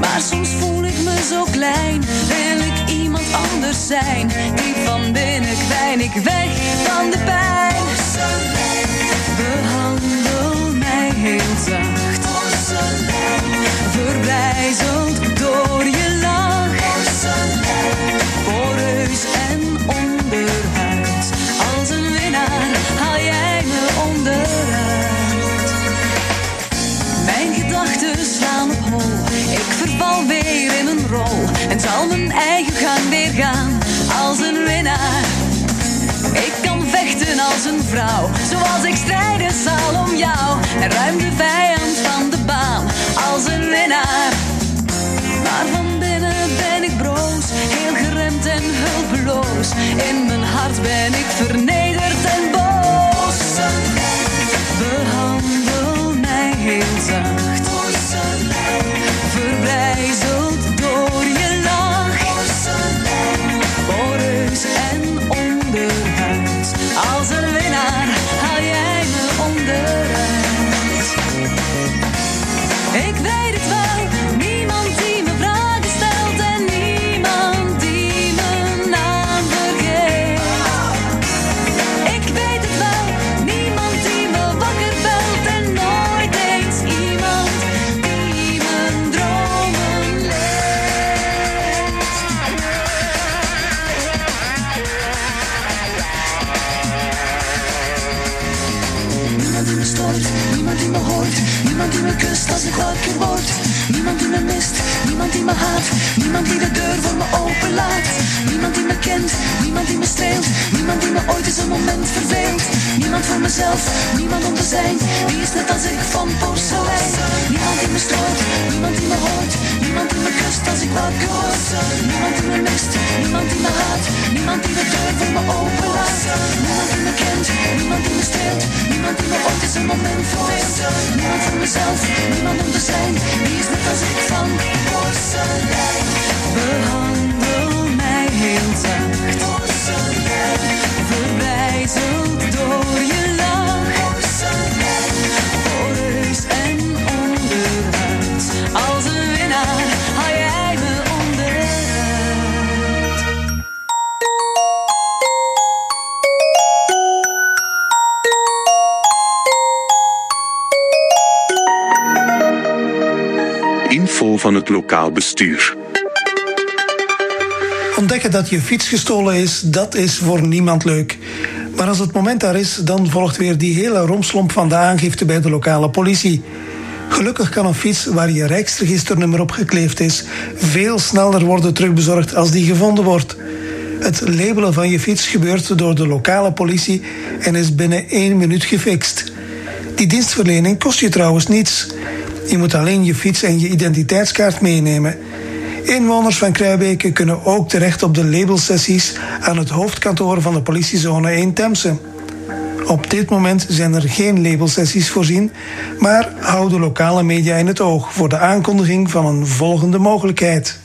Maar soms voel ik me zo klein, wil ik iemand anders zijn. Diep van binnen kwijn ik weg van de pijn. Behandel mij heel zacht. Verbrijzeld door je En zal mijn eigen gang weer gaan. Als een winnaar. Ik kan vechten als een vrouw, zoals ik strijden zal om jou. En ruim de vijand van de baan, als een winnaar. Maar van binnen ben ik broos, heel geremd en hulpeloos. In mijn hart ben ik vernederd en boos. Behandel mij heel zacht. Die me haat, niemand die de deur voor me openlaat. Niemand die me kent, niemand die me streelt, niemand die me ooit eens een moment verveelt. Niemand voor mezelf, niemand om te zijn, wie is net als ik van porselein. Niemand die me stoort, niemand die me hoort, niemand die me kust als ik wakker word. Niemand die me mist, niemand die me haat, niemand die de deur voor me openlaat. Die niemand die me streelt, niemand die me ooit eens een moment verveelt. Niemand voor mezelf, niemand om te zijn, wie is net als ik van porselein. Behandel mij heel zacht. Lokaal bestuur. Ontdekken dat je fiets gestolen is, dat is voor niemand leuk. Maar als het moment daar is, dan volgt weer die hele romslomp van de aangifte bij de lokale politie. Gelukkig kan een fiets waar je rijksregisternummer op gekleefd is, veel sneller worden terugbezorgd als die gevonden wordt. Het labelen van je fiets gebeurt door de lokale politie en is binnen één minuut gefixt. Die dienstverlening kost je trouwens niets. Je moet alleen je fiets en je identiteitskaart meenemen. Inwoners van Kruibeke kunnen ook terecht op de labelsessies aan het hoofdkantoor van de politiezone 1 Temse. Op dit moment zijn er geen labelsessies voorzien, maar hou de lokale media in het oog voor de aankondiging van een volgende mogelijkheid.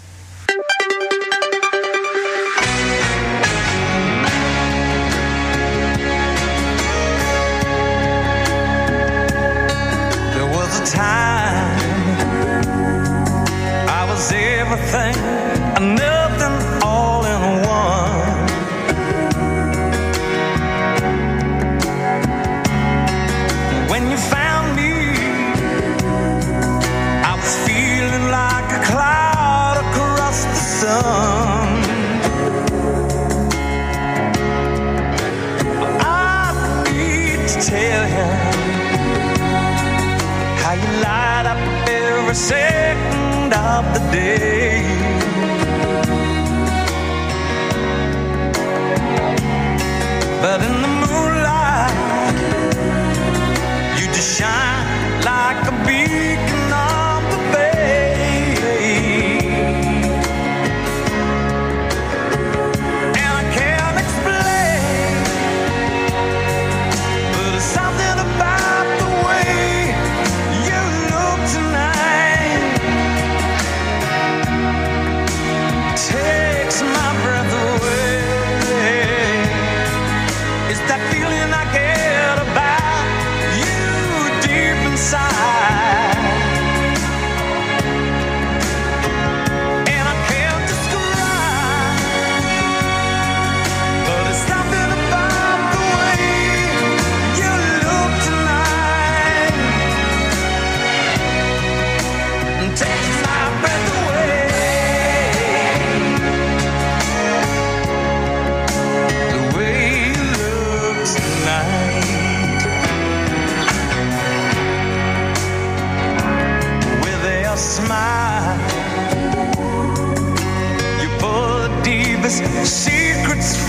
Day.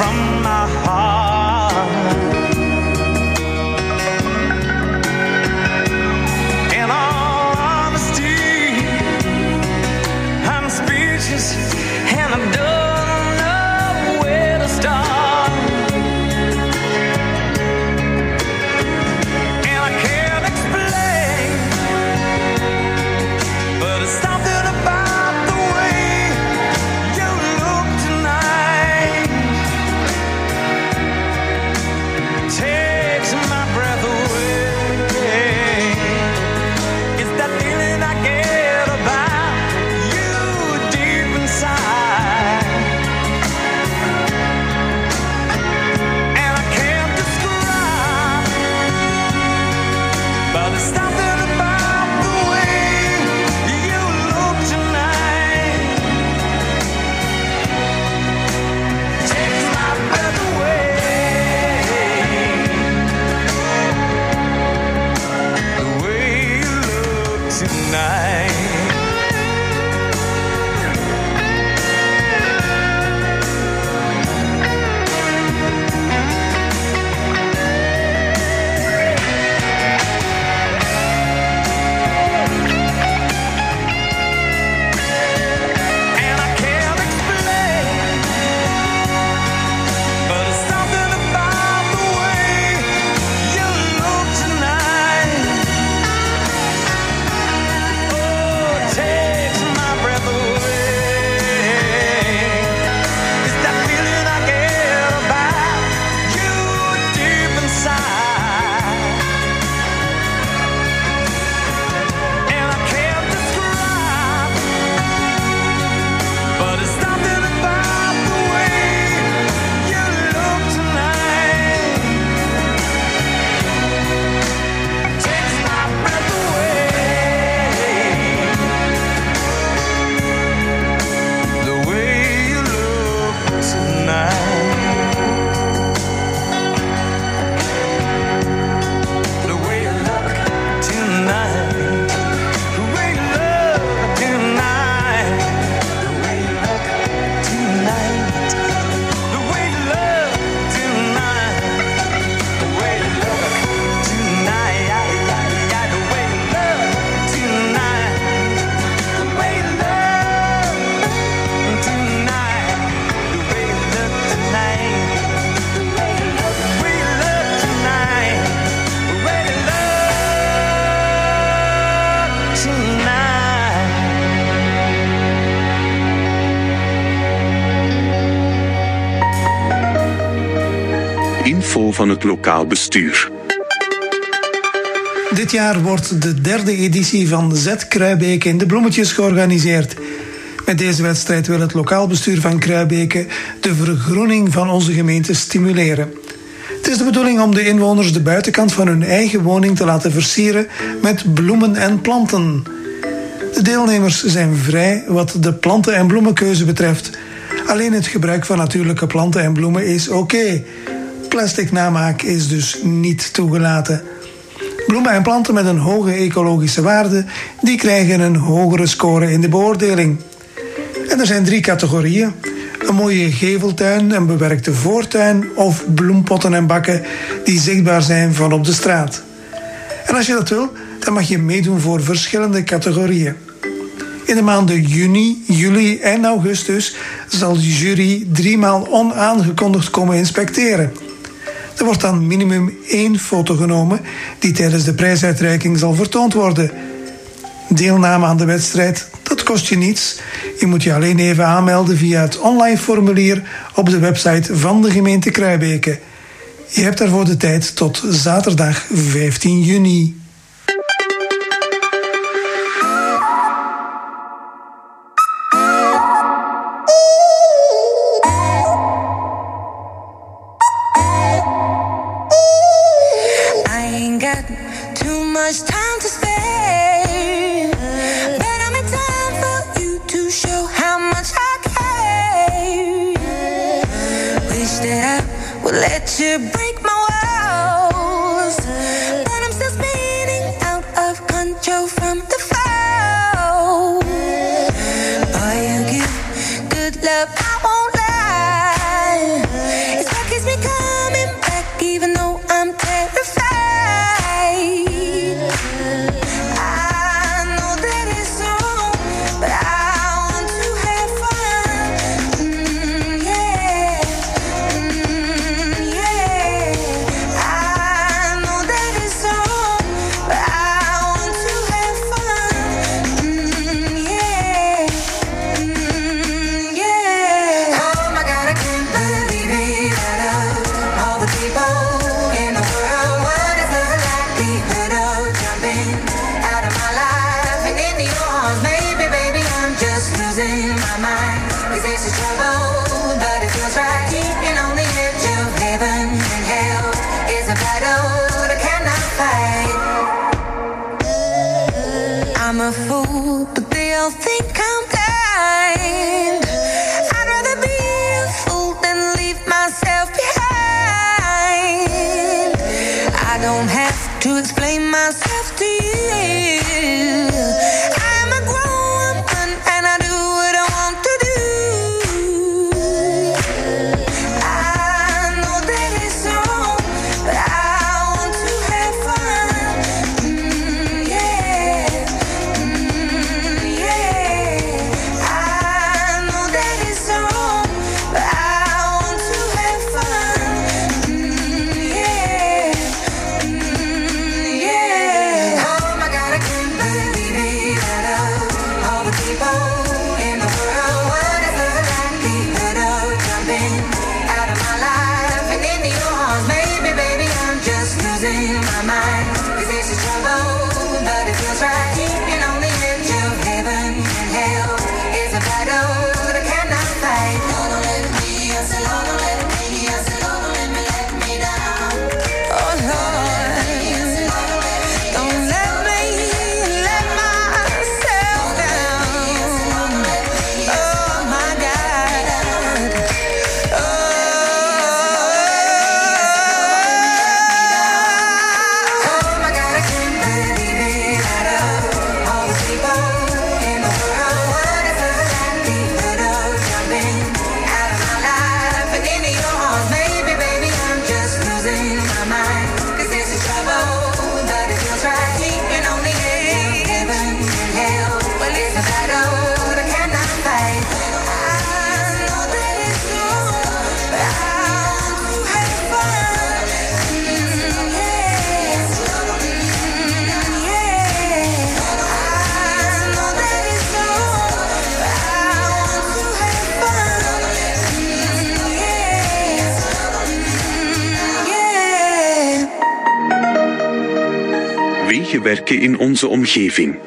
From my van het lokaal bestuur. Dit jaar wordt de derde editie van Z Kruibeek in de Bloemetjes georganiseerd. Met Met deze wedstrijd wil het lokaal bestuur van Kruibeke de vergroening van onze gemeente stimuleren. Het is de bedoeling om de inwoners de buitenkant van hun eigen woning te laten versieren met bloemen en planten. De deelnemers zijn vrij wat de planten- en bloemenkeuze betreft. Alleen het gebruik van natuurlijke planten en bloemen is oké. Plastic namaak is dus niet toegelaten. Bloemen en planten met een hoge ecologische waarde, die krijgen een hogere score in de beoordeling. En er zijn drie categorieën. Een mooie geveltuin, een bewerkte voortuin of bloempotten en bakken die zichtbaar zijn van op de straat. En als je dat wil, dan mag je meedoen voor verschillende categorieën. In de maanden juni, juli en augustus zal de jury driemaal onaangekondigd komen inspecteren. Er wordt dan minimum één foto genomen die tijdens de prijsuitreiking zal vertoond worden. Deelname aan de wedstrijd, dat kost je niets. Je moet je alleen even aanmelden via het online formulier op de website van de gemeente Kruibeke. Je hebt daarvoor de tijd tot zaterdag 15 juni. In onze omgeving.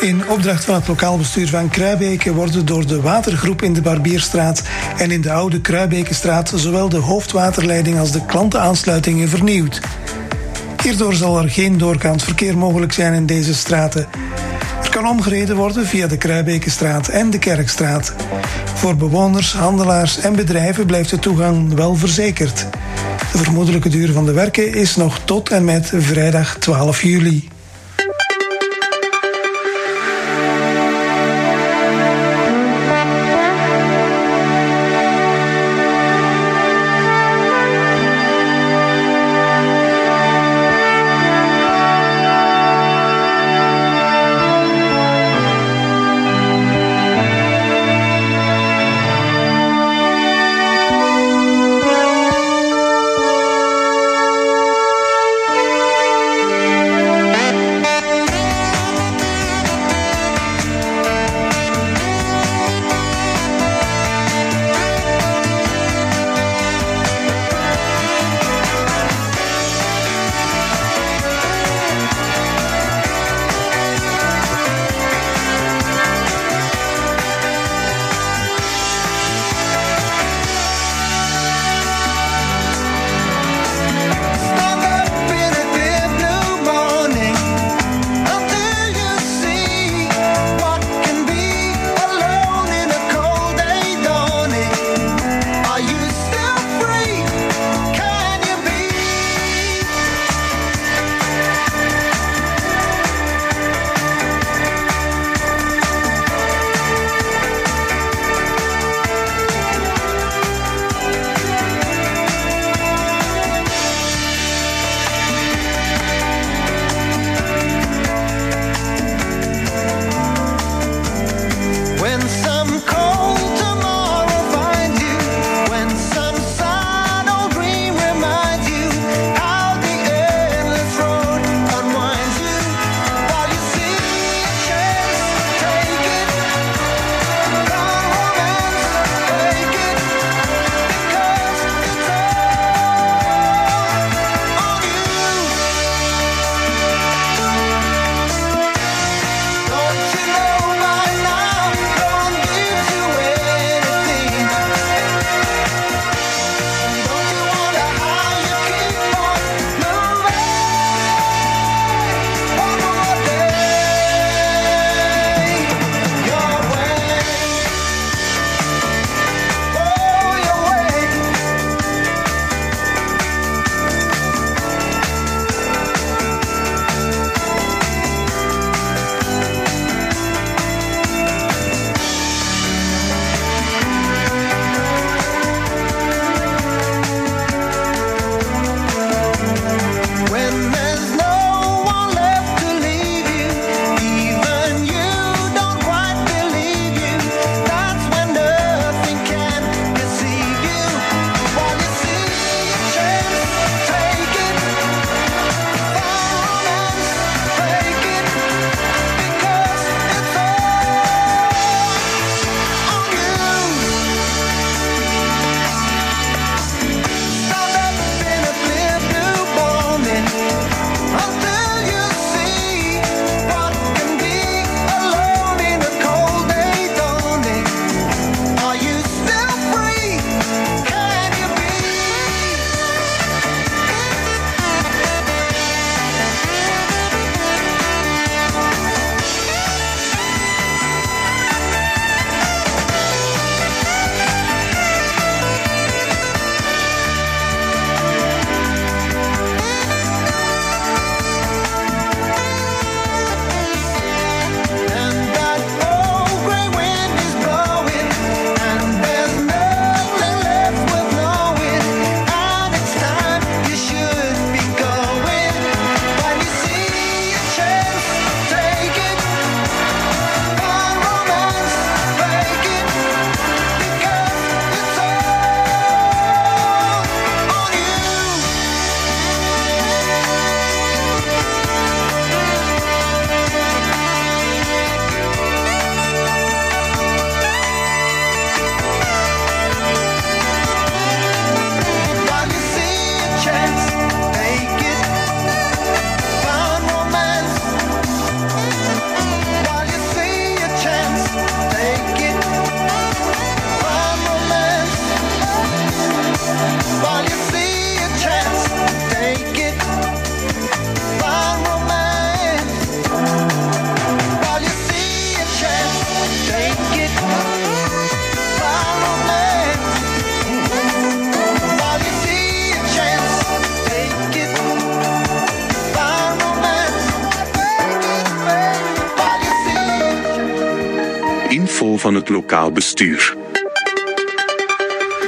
In opdracht van het lokaal bestuur van Kruibeke worden door de watergroep in de Barbierstraat en in de oude Kruibekenstraat zowel de hoofdwaterleiding als de klantenaansluitingen vernieuwd. Hierdoor zal er geen doorgaand verkeer mogelijk zijn in deze straten. Er kan omgereden worden via de Kruibekenstraat en de Kerkstraat. Voor bewoners, handelaars en bedrijven blijft de toegang wel verzekerd. De vermoedelijke duur van de werken is nog tot en met vrijdag 12 juli.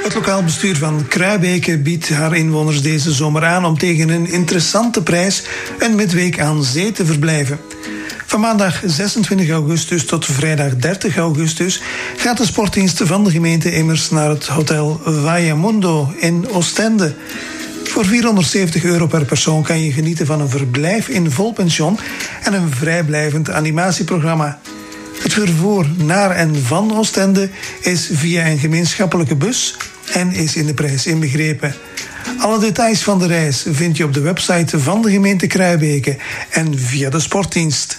Het lokaal bestuur van Kruibeke biedt haar inwoners deze zomer aan om tegen een interessante prijs een midweek aan zee te verblijven. Van maandag 26 augustus tot vrijdag 30 augustus gaat de sportdienst van de gemeente immers naar het hotel Vallamundo in Oostende. Voor 470 euro per persoon kan je genieten van een verblijf in vol pension en een vrijblijvend animatieprogramma. Vervoer naar en van Oostende is via een gemeenschappelijke bus en is in de prijs inbegrepen. Alle details van de reis vind je op de website van de gemeente Kruibeke en via de sportdienst.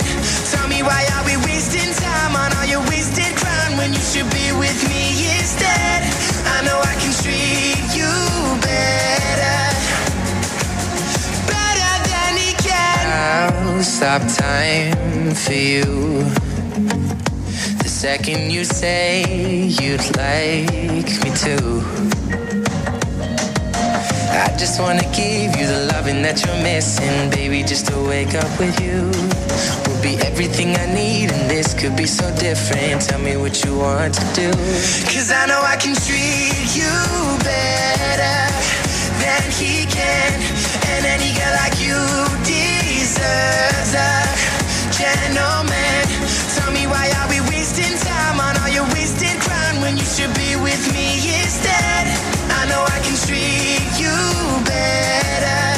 Why are we wasting time on all your wasted crown when you should be with me instead? I know I can treat you better, better than he can. I'll stop time for you. The second you say you'd like me to. I just wanna give you the loving that you're missing, baby. Just to wake up with you be everything I need, and this could be so different. Tell me what you want to do. Cause I know I can treat you better than he can, and any girl like you deserves a gentleman. Tell me why are we wasting time on all your wasted crown when you should be with me instead? I know I can treat you. Better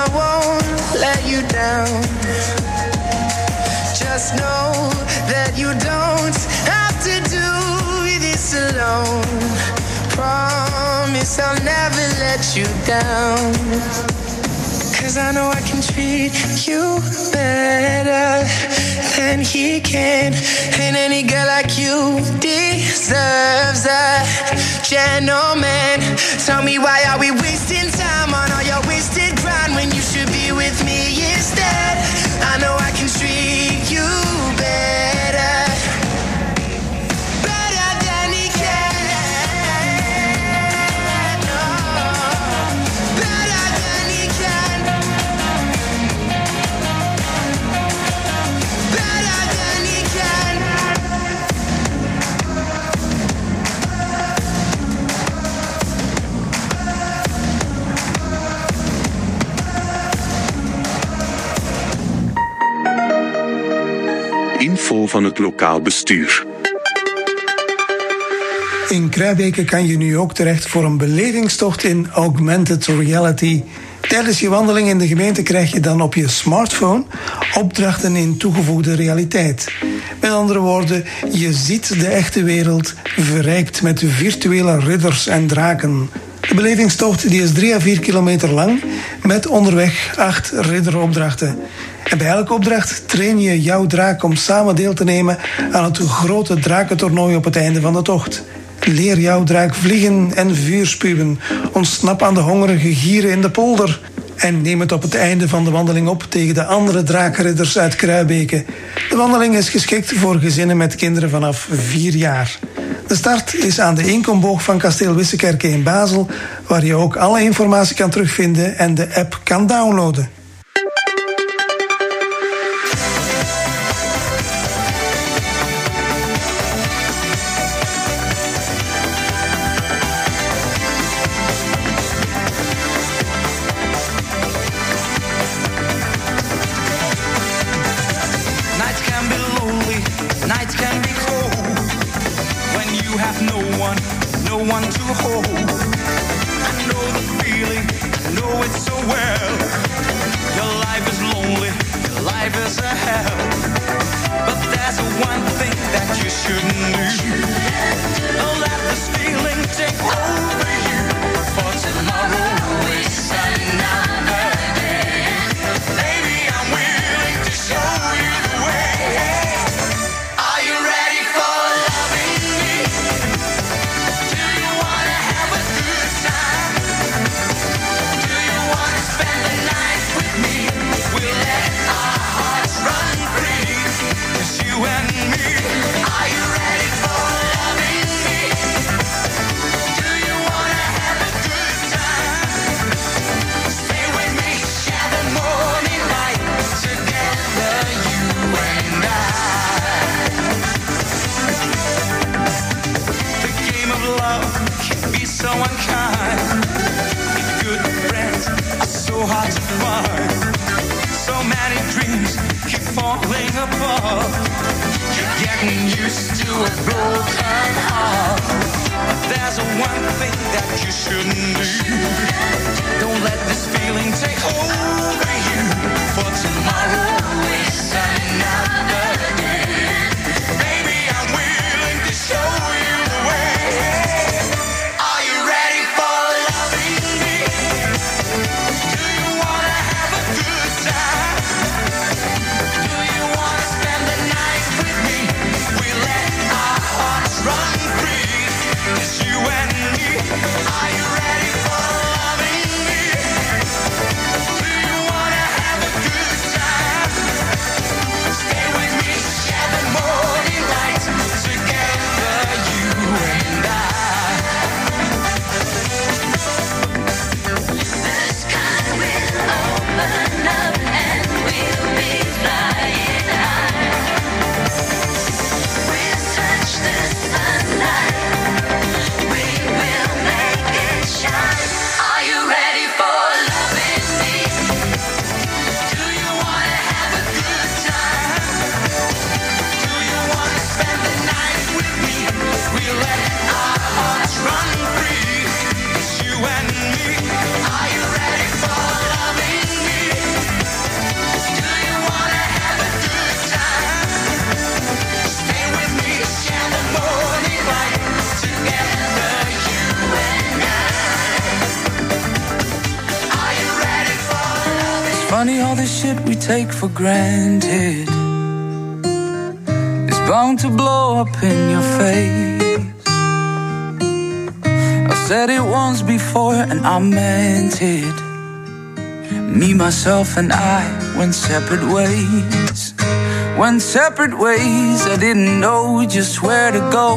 I won't let you down. Just know that you don't have to do this alone. Promise I'll never let you down. Cause I know I can treat you better than he can. And any girl like you deserves a gentleman. Tell me why are we wasting Van het lokaal bestuur. In Kruibeke kan je nu ook terecht voor een belevingstocht in augmented reality. Tijdens je wandeling in de gemeente krijg je dan op je smartphone opdrachten in toegevoegde realiteit. Met andere woorden, je ziet de echte wereld verrijkt met virtuele ridders en draken. De belevingstocht die is 3 à 4 kilometer lang met onderweg acht ridderopdrachten. En bij elke opdracht train je jouw draak om samen deel te nemen aan het grote drakentoernooi op het einde van de tocht. Leer jouw draak vliegen en vuur spuwen. Ontsnap aan de hongerige gieren in de polder. En neem het op het einde van de wandeling op tegen de andere draakridders uit Kruibeke. De wandeling is geschikt voor gezinnen met kinderen vanaf vier jaar. De start is aan de inkomboog van kasteel Wissekerke in Basel, waar je ook alle informatie kan terugvinden en de app kan downloaden. Funny all this shit we take for granted is bound to blow up in your face. I said it once before and I meant it. Me, myself, and I went separate ways. Went separate ways. I didn't know just where to go,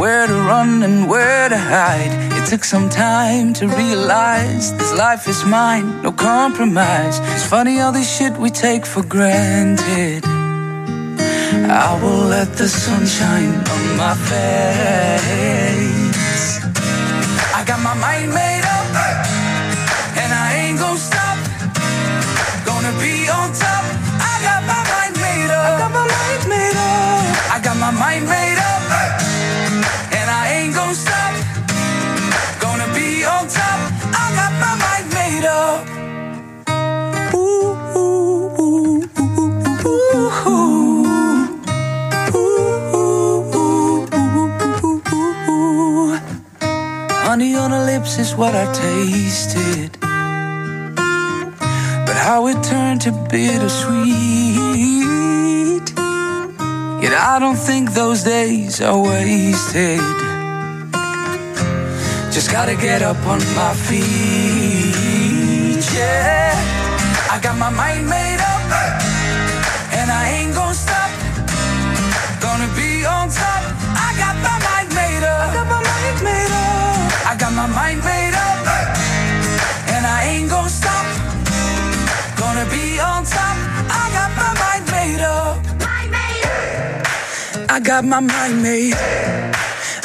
where to run, and where to hide took some time to realize this life is mine, no compromise. It's funny all this shit we take for granted. I will let the sunshine on my face. I got my mind made is what I tasted. But how it turned to bittersweet. Yet I don't think those days are wasted. Just gotta get up on my feet. Yeah, I got my mind made I got my mind made.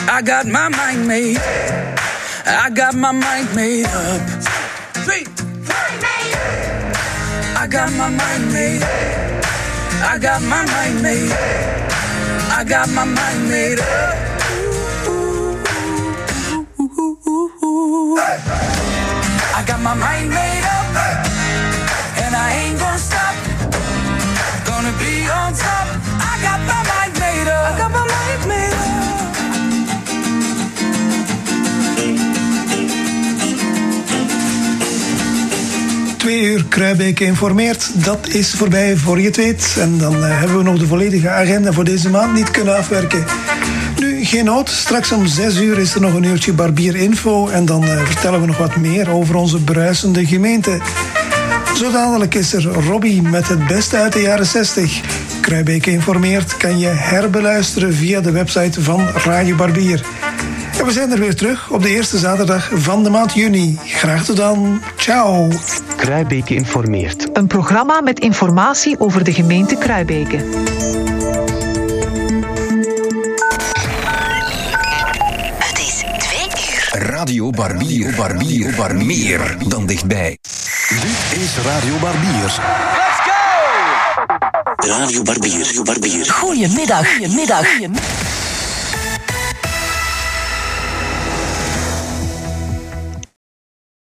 I got my mind made. I got my mind made up. Three, I got my mind made. I got my mind made. I got my mind made up. I got my mind made up, and I ain't gonna stop. Gonna be on top. Twee uur Kruibeke informeert, dat is voorbij voor je het weet. En dan eh, hebben we nog de volledige agenda voor deze maand niet kunnen afwerken. Nu, geen nood. Straks om zes uur is er nog een uurtje Barbier Info. En dan eh, vertellen we nog wat meer over onze bruisende gemeente. Zo dadelijk is er Robbie met het beste uit de jaren 60. Kruibeke informeert kan je herbeluisteren via de website van Radio Barbier. En we zijn er weer terug op de eerste zaterdag van de maand juni. Graag tot dan. Ciao. Kruibeke informeert. Een programma met informatie over de gemeente Kruibeke. Het is twee uur. Radio Barbier, Barbier, Barbier. Meer dan dichtbij. Dit is Radio Barbier. Radio Barbier, Radio Barbier. Goedemiddag, goedemiddag.